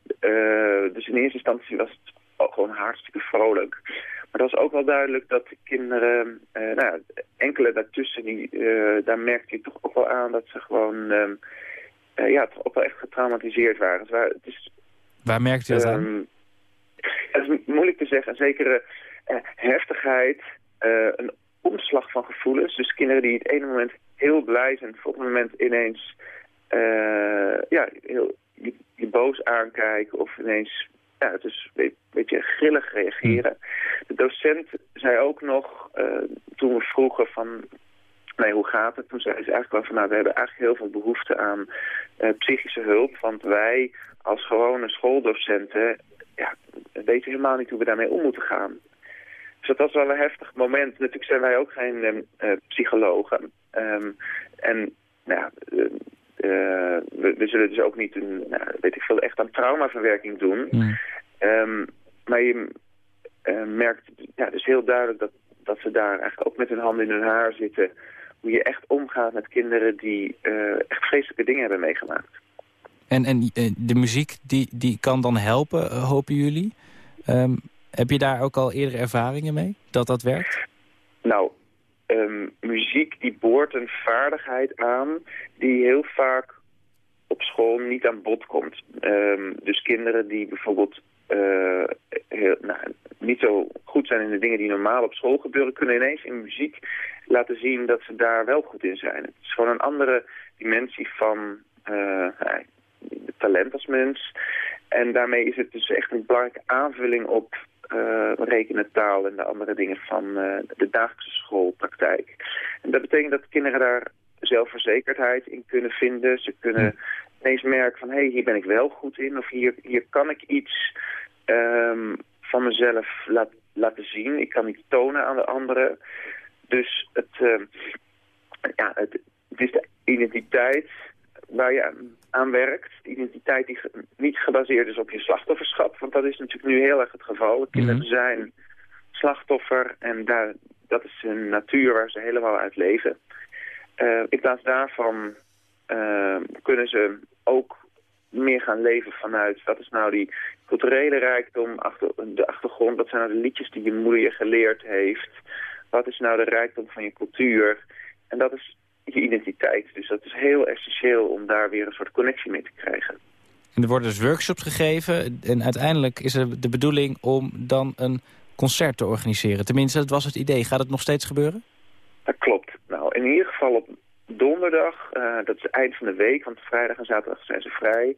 dus in eerste instantie was het gewoon hartstikke vrolijk. Maar het was ook wel duidelijk dat de kinderen, eh, nou ja, enkele daartussen, die, eh, daar merkte je toch ook wel aan dat ze gewoon, ehm, eh, ja, toch ook wel echt getraumatiseerd waren. Waren, het is Waar merkt u dat aan? Ehm, dat is moeilijk te zeggen. Een zekere heftigheid, een omslag van gevoelens. Dus kinderen die het ene moment heel blij zijn, het volgende moment ineens ja, heel, je, je boos aankijken of ineens ja, het is een beetje grillig reageren. De docent zei ook nog, eh, toen we vroegen van, nee, hoe gaat het? Toen zei ze eigenlijk wel van, nou, we hebben eigenlijk heel veel behoefte aan eh, psychische hulp. Want wij als gewone schooldocenten, ja, weten helemaal niet hoe we daarmee om moeten gaan. Dus dat was wel een heftig moment. Natuurlijk zijn wij ook geen eh, psychologen. Ehm, en nou ja, we, we zullen dus ook niet een, nou, weet ik veel, echt aan traumaverwerking doen. Ehm, maar je eh, merkt ja, dus heel duidelijk dat, dat ze daar eigenlijk ook met hun handen in hun haar zitten. Hoe je echt omgaat met kinderen die eh, echt vreselijke dingen hebben meegemaakt. En, en eh, de muziek die, die kan dan helpen, eh, hopen jullie? Ehm, heb je daar ook al eerdere ervaringen mee, dat dat werkt? Nou, ehm, muziek die boort een vaardigheid aan die heel vaak op school niet aan bod komt. Ehm, dus kinderen die bijvoorbeeld eh, heel, nou, niet zo goed zijn in de dingen die normaal op school gebeuren, kunnen ineens in muziek laten zien dat ze daar wel goed in zijn. Het is gewoon een andere dimensie van nou, talent als mens. En daarmee is het dus echt een belangrijke aanvulling op rekenen, taal en de andere dingen van eh, de dagelijkse schoolpraktijk. En dat betekent dat kinderen daar zelfverzekerdheid in kunnen vinden. Ze kunnen ineens merken van, hé, hey, hier ben ik wel goed in. Of hier, hier kan ik iets ehm, van mezelf laat, laten zien. Ik kan iets tonen aan de anderen. Dus het, ehm, ja, het, het is de identiteit waar je aan, werkt. Identiteit die niet gebaseerd is op je slachtofferschap. Want dat is natuurlijk nu heel erg het geval. De kinderen Mhm. zijn slachtoffer en daar, dat is een natuur waar ze helemaal uit leven. Eh, in plaats daarvan eh, kunnen ze ook meer gaan leven vanuit, wat is nou die culturele rijkdom, achter, de achtergrond, wat zijn nou de liedjes die je moeder je geleerd heeft, wat is nou de rijkdom van je cultuur. En dat is je identiteit. Dus dat is heel essentieel om daar weer een soort connectie mee te krijgen. En er worden dus workshops gegeven. En uiteindelijk is er de bedoeling om dan een concert te organiseren. Tenminste, dat was het idee. Gaat het nog steeds gebeuren? Dat klopt. Nou, in ieder geval op donderdag, eh, dat is het eind van de week, want vrijdag en zaterdag zijn ze vrij.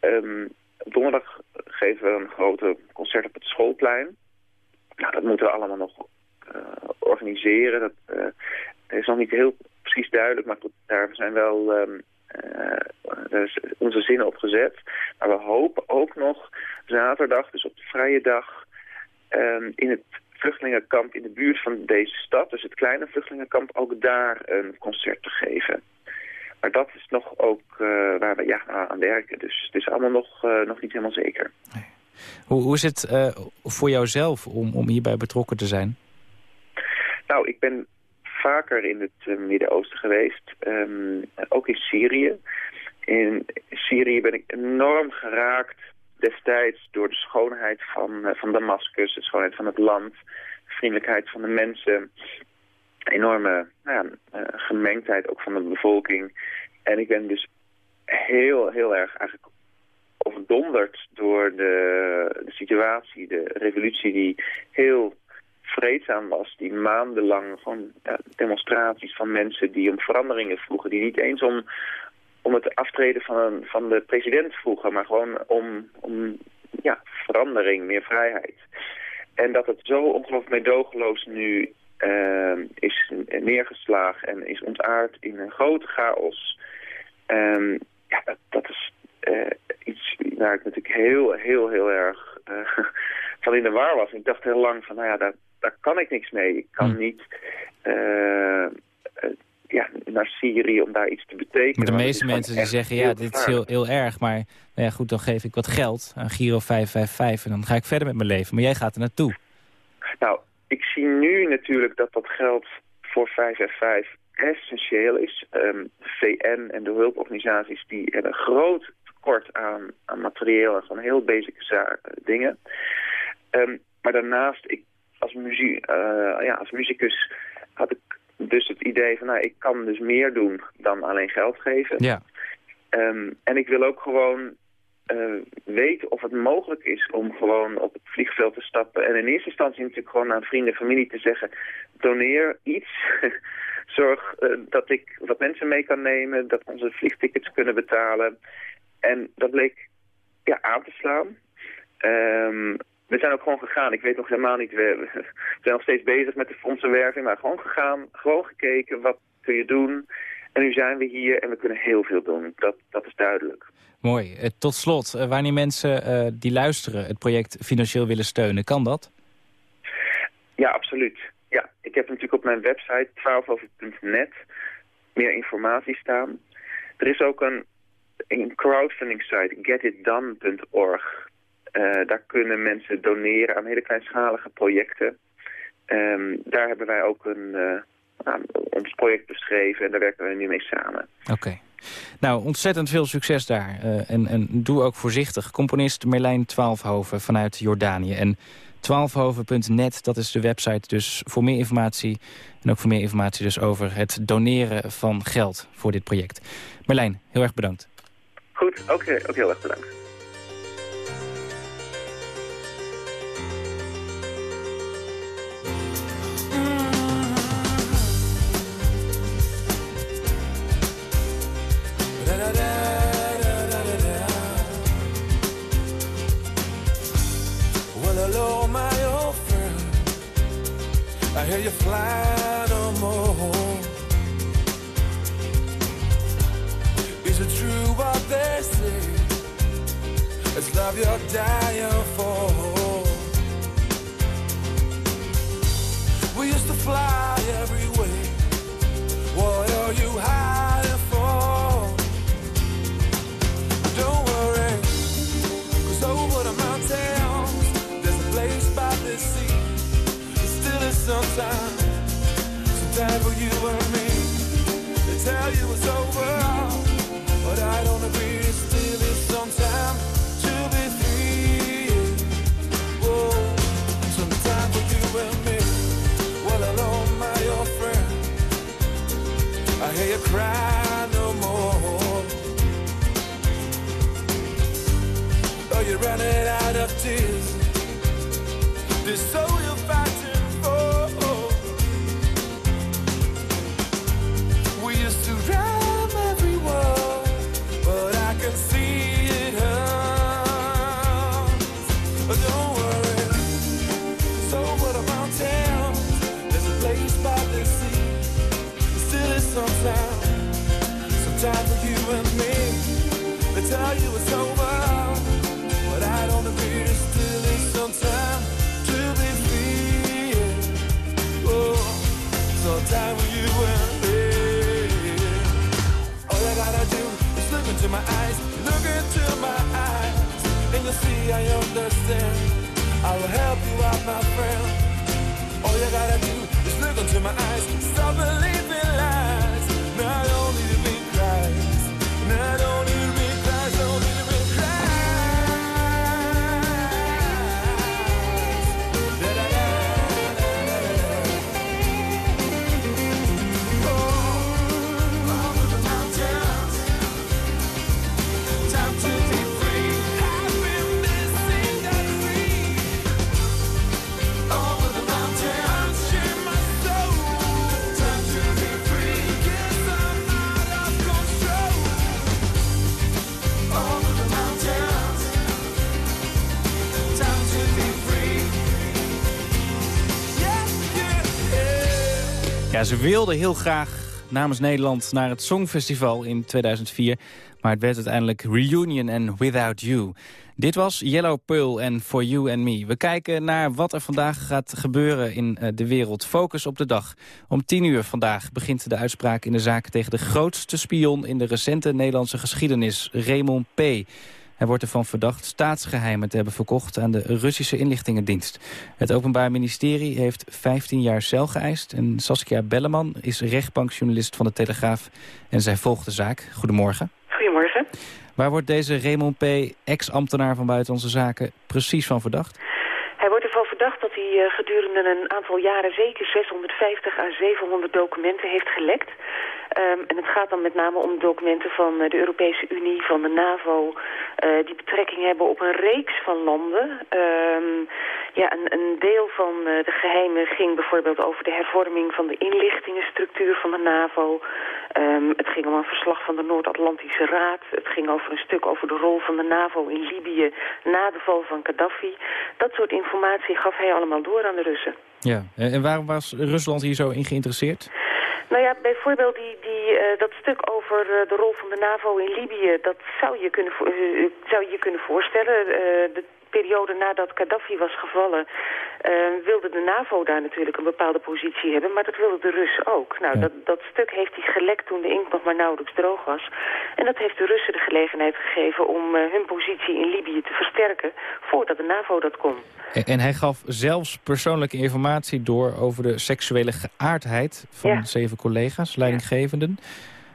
Ehm, op donderdag geven we een grote concert op het schoolplein. Nou, dat moeten we allemaal nog eh, organiseren. Dat eh, is nog niet heel precies duidelijk, maar daar zijn wel ehm, eh, onze zinnen op gezet. Maar we hopen ook nog zaterdag, dus op de vrije dag, ehm, in het vluchtelingenkamp in de buurt van deze stad, dus het kleine vluchtelingenkamp, ook daar een concert te geven. Maar dat is nog ook eh, waar we ja, aan werken. Dus het is allemaal nog, eh, nog niet helemaal zeker. Hoe, hoe is het voor jouzelf om, om hierbij betrokken te zijn? Nou, ik ben vaker in het eh, Midden-Oosten geweest, ehm, ook in Syrië. In Syrië ben ik enorm geraakt destijds door de schoonheid van, eh, van Damascus, de schoonheid van het land, de vriendelijkheid van de mensen, enorme nou ja, eh, gemengdheid ook van de bevolking. En ik ben dus heel, heel erg eigenlijk overdonderd door de, de situatie, de revolutie die heel vreedzaam was. Die maandenlang gewoon demonstraties van mensen die om veranderingen vroegen. Die niet eens om, om het aftreden van, van de president vroegen, maar gewoon om, om ja, verandering, meer vrijheid. En dat het zo ongelooflijk meedogenloos nu eh, is neergeslagen en is ontaard in een grote chaos. Ehm, ja, dat, dat is eh, iets waar ik natuurlijk heel, heel, heel erg eh, van in de war was. Ik dacht heel lang van, nou ja, daar, daar kan ik niks mee. Ik kan Hm. niet eh, eh, ja, naar Syrië om daar iets te betekenen. De meeste mensen die zeggen, ja, dit is heel, heel erg. Maar nou ja, goed, dan geef ik wat geld aan Giro 555 en dan ga ik verder met mijn leven. Maar jij gaat er naartoe. Nou, ik zie nu natuurlijk dat dat geld voor 5F5 essentieel is. Ehm, de VN en de hulporganisaties die hebben een groot tekort aan, aan materieel en van heel basic dingen. Ehm, maar daarnaast, ik, als, muzie eh, ja, als muzikus had ik dus het idee van, nou, ik kan dus meer doen dan alleen geld geven. Ja. Ehm, en ik wil ook gewoon eh, weet of het mogelijk is om gewoon op het vliegveld te stappen. En in eerste instantie natuurlijk gewoon aan vrienden en familie te zeggen... doneer iets. Zorg eh, dat ik wat mensen mee kan nemen. Dat onze vliegtickets kunnen betalen. En dat bleek ja, aan te slaan. Ehm, we zijn ook gewoon gegaan. Ik weet nog helemaal niet. We, we zijn nog steeds bezig met de fondsenwerving. Maar gewoon gegaan. Gewoon gekeken. Wat kun je doen? En nu zijn we hier en we kunnen heel veel doen. Dat, dat is duidelijk. Mooi. Eh, tot slot, eh, wanneer mensen eh, die luisteren het project financieel willen steunen, kan dat? Ja, absoluut. Ja, ik heb natuurlijk op mijn website 12over.net meer informatie staan. Er is ook een, een crowdfunding site, getitdone.org. Eh daar kunnen mensen doneren aan hele kleinschalige projecten. Ehm, daar hebben wij ook een, eh, nou, ons project beschreven en daar werken we nu mee samen. Oké. Nou, ontzettend veel succes daar. Eh, en, en doe ook voorzichtig. Componist Merlijn Twaalfhoven vanuit Jordanië. En twaalfhoven.net, dat is de website dus voor meer informatie. En ook voor meer informatie dus over het doneren van geld voor dit project. Merlijn, heel erg bedankt. Goed, ook, ook heel erg bedankt. You fly no more. Is it true what they say? It's love you're dying for. We used to fly every way. What are you hiding sometime for you and me. They tell you it's over, Ze wilden heel graag namens Nederland naar het Songfestival in 2004. Maar het werd uiteindelijk Reunion en Without You. Dit was Yellow Pearl en For You and Me. We kijken naar wat er vandaag gaat gebeuren in eh, de wereld. Focus op de dag. Om tien uur vandaag begint de uitspraak in de zaak tegen de grootste spion in de recente Nederlandse geschiedenis, Raymond P. Hij wordt ervan verdacht staatsgeheimen te hebben verkocht aan de Russische inlichtingendienst. Het Openbaar Ministerie heeft 15 jaar cel geëist. En Saskia Belleman is rechtbankjournalist van de Telegraaf. En zij volgt de zaak. Goedemorgen. Goedemorgen. Waar wordt deze Raymond P., ex-ambtenaar van Buitenlandse Zaken, precies van verdacht? Hij wordt ervan verdacht dat hij eh, gedurende een aantal jaren zeker 650 à 700 documenten heeft gelekt. Ehm, en het gaat dan met name om documenten van eh, de Europese Unie, van de NAVO... eh, die betrekking hebben op een reeks van landen. Ehm, ja, een, een deel van eh, de geheimen ging bijvoorbeeld over de hervorming van de inlichtingenstructuur van de NAVO. Ehm, het ging om een verslag van de Noord-Atlantische Raad. Het ging over een stuk over de rol van de NAVO in Libië na de val van Gaddafi. Dat soort informatie gaf hij allemaal door aan de Russen. Ja. En en waarom was Rusland hier zo in geïnteresseerd? Nou ja, bijvoorbeeld die, die, eh, dat stuk over eh, de rol van de NAVO in Libië, dat zou je kunnen, eh, zou je kunnen voorstellen. De periode nadat Gaddafi was gevallen, eh, wilde de NAVO daar natuurlijk een bepaalde positie hebben, maar dat wilden de Russen ook. Nou, Ja. dat, dat stuk heeft hij gelekt toen de inkt nog maar nauwelijks droog was. En dat heeft de Russen de gelegenheid gegeven om eh, hun positie in Libië te versterken, voordat de NAVO dat kon. En, en hij gaf zelfs persoonlijke informatie door over de seksuele geaardheid van Ja. zeven collega's, leidinggevenden.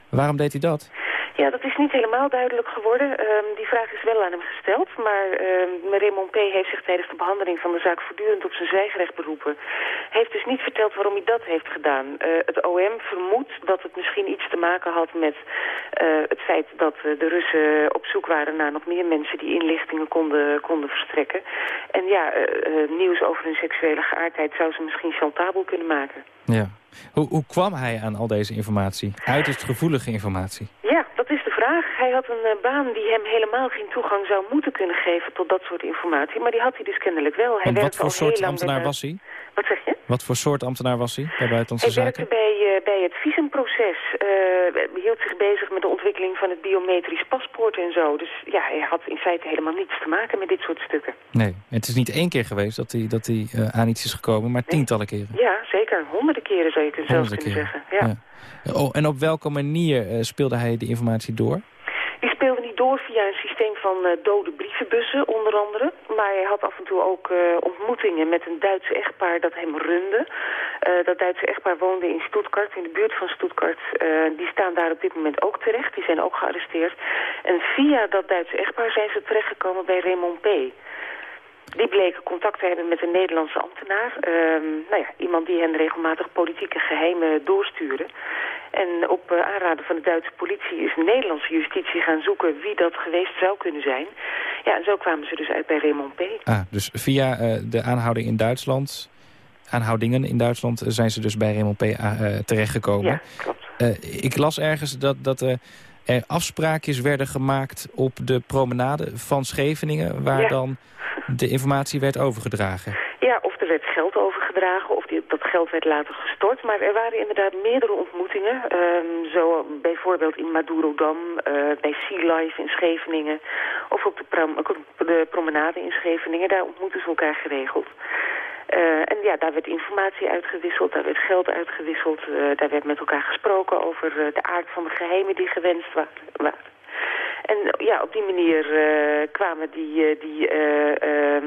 Waarom deed hij dat? Ja, dat is niet helemaal duidelijk geworden. Ehm, die vraag is wel aan hem gesteld. Maar ehm Raymond P. heeft zich tijdens de behandeling van de zaak voortdurend op zijn zwijgrecht beroepen. Hij heeft dus niet verteld waarom hij dat heeft gedaan. Eh, het OM vermoedt dat het misschien iets te maken had met eh, het feit dat eh, de Russen op zoek waren naar nog meer mensen die inlichtingen konden, konden verstrekken. En ja, nieuws over hun seksuele geaardheid zou ze misschien chantabel kunnen maken. Ja. Hoe, hoe kwam hij aan al deze informatie? Uiterst gevoelige informatie. Ja, vraag. Hij had een eh, baan die hem helemaal geen toegang zou moeten kunnen geven tot dat soort informatie. Maar die had hij dus keld wel. Hij En wat voor al soort ambtenaar was hij? Wat zeg je? Wat voor soort ambtenaar was hij bij Buitenlandse Hij werkte Zaken? eh, bij het visumproces. eh, hield zich bezig met de ontwikkeling van het biometrisch paspoort en zo. Dus ja, hij had in feite helemaal niets te maken met dit soort stukken. Nee, het is niet één keer geweest dat hij, dat hij eh, aan iets is gekomen, maar tientallen keren. Ja, zeker. Honderden keren zou je zelfs kunnen zeggen. Ja. Oh, en op welke manier eh, speelde hij die informatie door? Door via een systeem van eh, dode brievenbussen, onder andere. Maar hij had af en toe ook eh, ontmoetingen met een Duitse echtpaar dat hem runde. Eh, dat Duitse echtpaar woonde in Stuttgart, in de buurt van Stuttgart. Die staan daar op dit moment ook terecht. Die zijn ook gearresteerd. En via dat Duitse echtpaar zijn ze terechtgekomen bij Raymond P. Die bleken contact te hebben met een Nederlandse ambtenaar. Ehm, nou ja, iemand die hen regelmatig politieke geheimen doorstuurde. En op eh, aanraden van de Duitse politie is de Nederlandse justitie gaan zoeken wie dat geweest zou kunnen zijn. Ja, en zo kwamen ze dus uit bij Raymond P. Ah, dus via eh, de aanhouding in Duitsland, aanhoudingen in Duitsland, eh, zijn ze dus bij Raymond P. terechtgekomen. Ja, klopt. Ik las ergens dat, dat er afspraakjes werden gemaakt op de promenade van Scheveningen... waar Ja. dan de informatie werd overgedragen. Ja, of er werd geld overgedragen of die, dat geld werd later gestort. Maar er waren inderdaad meerdere ontmoetingen. ehm, zo bijvoorbeeld in Madurodam, eh bij Sea Life in Scheveningen. Of op de, prom- de promenade in Scheveningen. Daar ontmoeten ze elkaar geregeld. Eh, en ja, daar werd informatie uitgewisseld, daar werd geld uitgewisseld. eh, daar werd met elkaar gesproken over eh, de aard van de geheimen die gewenst wa- waren. En ja, op die manier kwamen die, die, eh, ehm,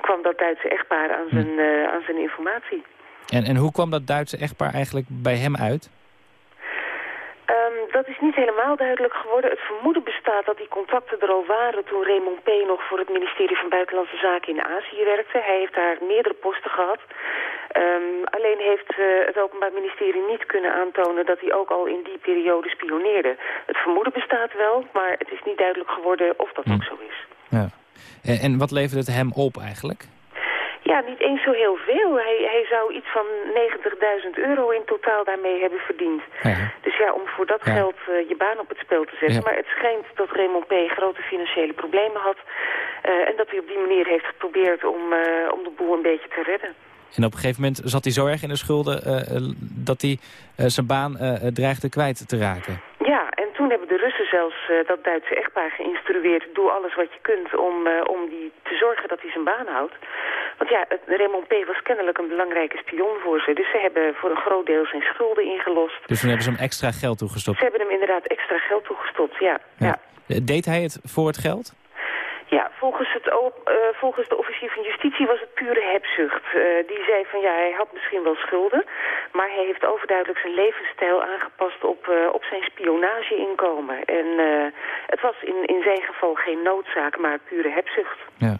kwam dat Duitse echtpaar aan zijn, eh, aan zijn informatie. En, en hoe kwam dat Duitse echtpaar eigenlijk bij hem uit? Dat is niet helemaal duidelijk geworden. Het vermoeden bestaat dat die contacten er al waren toen Raymond P. nog voor het ministerie van Buitenlandse Zaken in Azië werkte. Hij heeft daar meerdere posten gehad. Ehm, alleen heeft eh, het Openbaar Ministerie niet kunnen aantonen dat hij ook al in die periode spioneerde. Het vermoeden bestaat wel, maar het is niet duidelijk geworden of dat ook zo is. Ja. En, en wat leverde het hem op eigenlijk? Ja, niet eens zo heel veel. Hij, hij zou iets van 90.000 euro in totaal daarmee hebben verdiend. Ja. Dus ja, om voor dat Ja. geld eh, je baan op het spel te zetten. Ja. Maar het schijnt dat Raymond P. grote financiële problemen had. eh, en dat hij op die manier heeft geprobeerd om, eh, om de boel een beetje te redden. En op een gegeven moment zat hij zo erg in de schulden dat hij zijn baan dreigde kwijt te raken. Ja, en toen hebben de Russen zelfs eh, dat Duitse echtpaar geïnstrueerd... doe alles wat je kunt om, eh, om die te zorgen dat hij zijn baan houdt. Want ja, het, Raymond P. was kennelijk een belangrijke spion voor ze. Dus ze hebben voor een groot deel zijn schulden ingelost. Dus toen hebben ze hem extra geld toegestopt. Ze hebben hem inderdaad extra geld toegestopt, ja. ja. Eh, Deed hij het voor het geld? Ja, volgens, het, eh, volgens de officier van justitie was het pure hebzucht. Eh, die zei van ja, hij had misschien wel schulden, maar hij heeft overduidelijk zijn levensstijl aangepast op, eh, op zijn spionageinkomen. En het was in, in zijn geval geen noodzaak, maar pure hebzucht. Ja.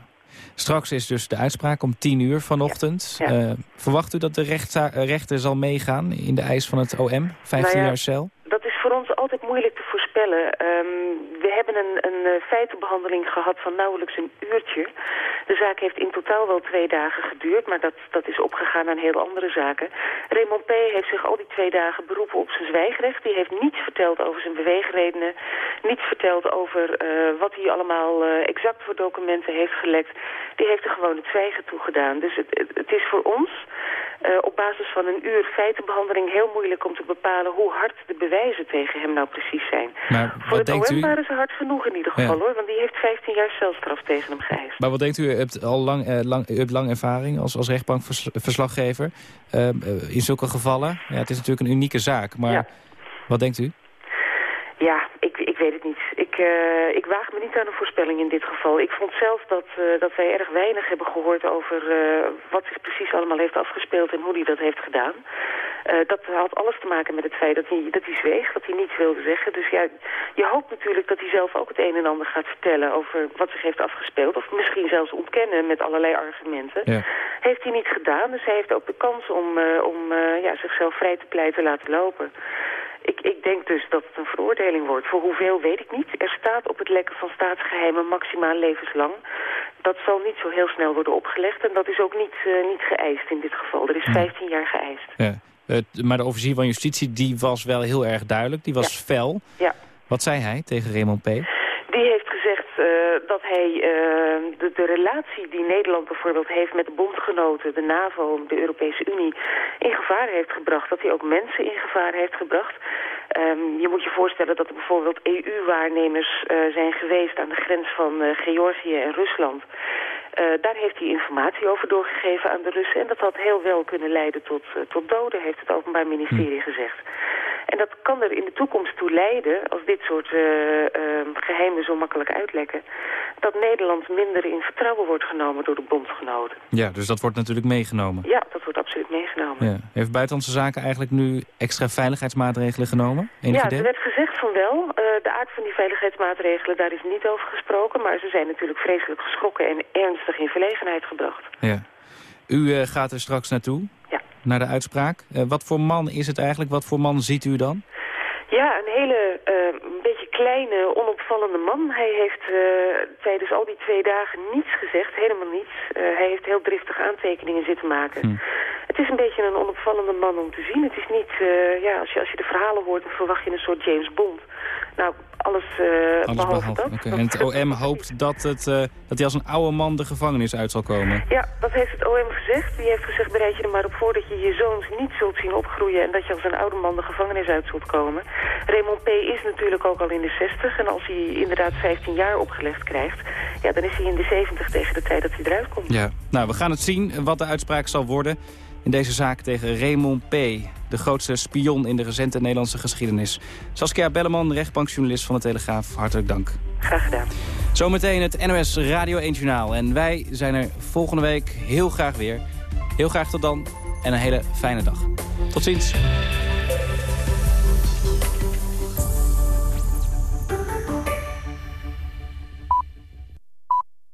Straks is dus de uitspraak om 10 uur vanochtend. Ja. Ja. Verwacht u dat de rechter zal meegaan in de eis van het OM? 15 Nou ja, jaar cel? moeilijk te voorspellen. Ehm, hebben een, een eh, feitenbehandeling gehad van nauwelijks een uurtje. De zaak heeft in totaal wel twee dagen geduurd, maar dat, dat is opgegaan aan heel andere zaken. Raymond P. heeft zich al die twee dagen beroepen op zijn zwijgrecht. Die heeft niets verteld over zijn beweegredenen, niets verteld over eh, wat hij allemaal eh, exact voor documenten heeft gelekt. Die heeft er gewoon het zwijgen toegedaan. Dus het, het, het is voor ons op basis van een uur feitenbehandeling heel moeilijk om te bepalen hoe hard de bewijzen tegen hem nou precies zijn. Maar Voor wat het denkt OM u... waren ze hard genoeg in ieder geval Ja. hoor, want die heeft 15 jaar celstraf tegen hem geëist. Maar wat denkt u? U hebt al lang, eh, lang, u hebt lang ervaring als, als rechtbankverslaggever eh, eh, in zulke gevallen. Ja, het is natuurlijk een unieke zaak, maar Ja. wat denkt u? Ja, ik, ik weet het niet. Ik, eh, ik waag me niet aan een voorspelling in dit geval. Ik vond zelf dat, eh, dat wij erg weinig hebben gehoord over eh, wat zich precies allemaal heeft afgespeeld en hoe hij dat heeft gedaan. Dat had alles te maken met het feit dat hij, dat hij zweeg, dat hij niets wilde zeggen. Dus ja, je hoopt natuurlijk dat hij zelf ook het een en ander gaat vertellen over wat zich heeft afgespeeld. Of misschien zelfs ontkennen met allerlei argumenten. Ja. Heeft hij niet gedaan, dus hij heeft ook de kans om, om ja, zichzelf vrij te pleiten laten lopen. Ik, ik denk dus dat het een veroordeling wordt. Voor hoeveel weet ik niet. Er staat op het lekken van staatsgeheimen maximaal levenslang. Dat zal niet zo heel snel worden opgelegd. En dat is ook niet, eh, niet geëist in dit geval. Er is 15 jaar geëist. Ja. Maar de officier van justitie die was wel heel erg duidelijk. Die was fel. Ja. Wat zei hij tegen Raymond P? Die heeft gezegd dat hij eh, de, de relatie die Nederland bijvoorbeeld heeft met de bondgenoten, de NAVO, de Europese Unie, in gevaar heeft gebracht. Dat hij ook mensen in gevaar heeft gebracht. Ehm, je moet je voorstellen dat er bijvoorbeeld EU-waarnemers eh, zijn geweest aan de grens van eh, Georgië en Rusland. Eh, daar heeft hij informatie over doorgegeven aan de Russen. En dat had heel wel kunnen leiden tot, eh, tot doden, heeft het Openbaar Ministerie gezegd. En dat kan er in de toekomst toe leiden, als dit soort eh, eh, geheimen zo makkelijk uitlekken, dat Nederland minder in vertrouwen wordt genomen door de bondgenoten. Ja, dus dat wordt natuurlijk meegenomen. Ja, dat wordt absoluut meegenomen. Ja. Heeft Buitenlandse Zaken eigenlijk nu extra veiligheidsmaatregelen genomen? Enig ja, idee? er werd gezegd van wel. Eh, de aard van die veiligheidsmaatregelen, daar is niet over gesproken. Maar ze zijn natuurlijk vreselijk geschrokken en ernstig in verlegenheid gebracht. Ja. U gaat er straks naartoe? Naar de uitspraak. Eh, wat voor man is het eigenlijk? Wat voor man ziet u dan? Ja, een hele eh, een beetje kleine, onopvallende man. Hij heeft eh, tijdens al die twee dagen niets gezegd, helemaal niets. Hij heeft heel driftig aantekeningen zitten maken. Hm. Het is een beetje een onopvallende man om te zien. Het is niet, ja, als je, als je de verhalen hoort, dan verwacht je een soort James Bond. Nou, alles, Alles behalve, behalve. dat. Oké. Dat- En het OM hoopt dat, het, eh, dat hij als een oude man de gevangenis uit zal komen. Ja, dat heeft het OM gezegd. Die heeft gezegd, bereid je er maar op voor dat je je zoons niet zult zien opgroeien... en dat je als een oude man de gevangenis uit zult komen. Raymond P. is natuurlijk ook al in de 60 en als hij inderdaad 15 jaar opgelegd krijgt... ja, dan is hij in de 70 tegen de tijd dat hij eruit komt. Ja. Nou, we gaan het zien wat de uitspraak zal worden in deze zaak tegen Raymond P., de grootste spion in de recente Nederlandse geschiedenis. Saskia Belleman, rechtbankjournalist van de Telegraaf, hartelijk dank. Graag gedaan. Zometeen het NOS Radio 1 Journaal. En wij zijn er volgende week heel graag weer. Heel graag tot dan en een hele fijne dag. Tot ziens.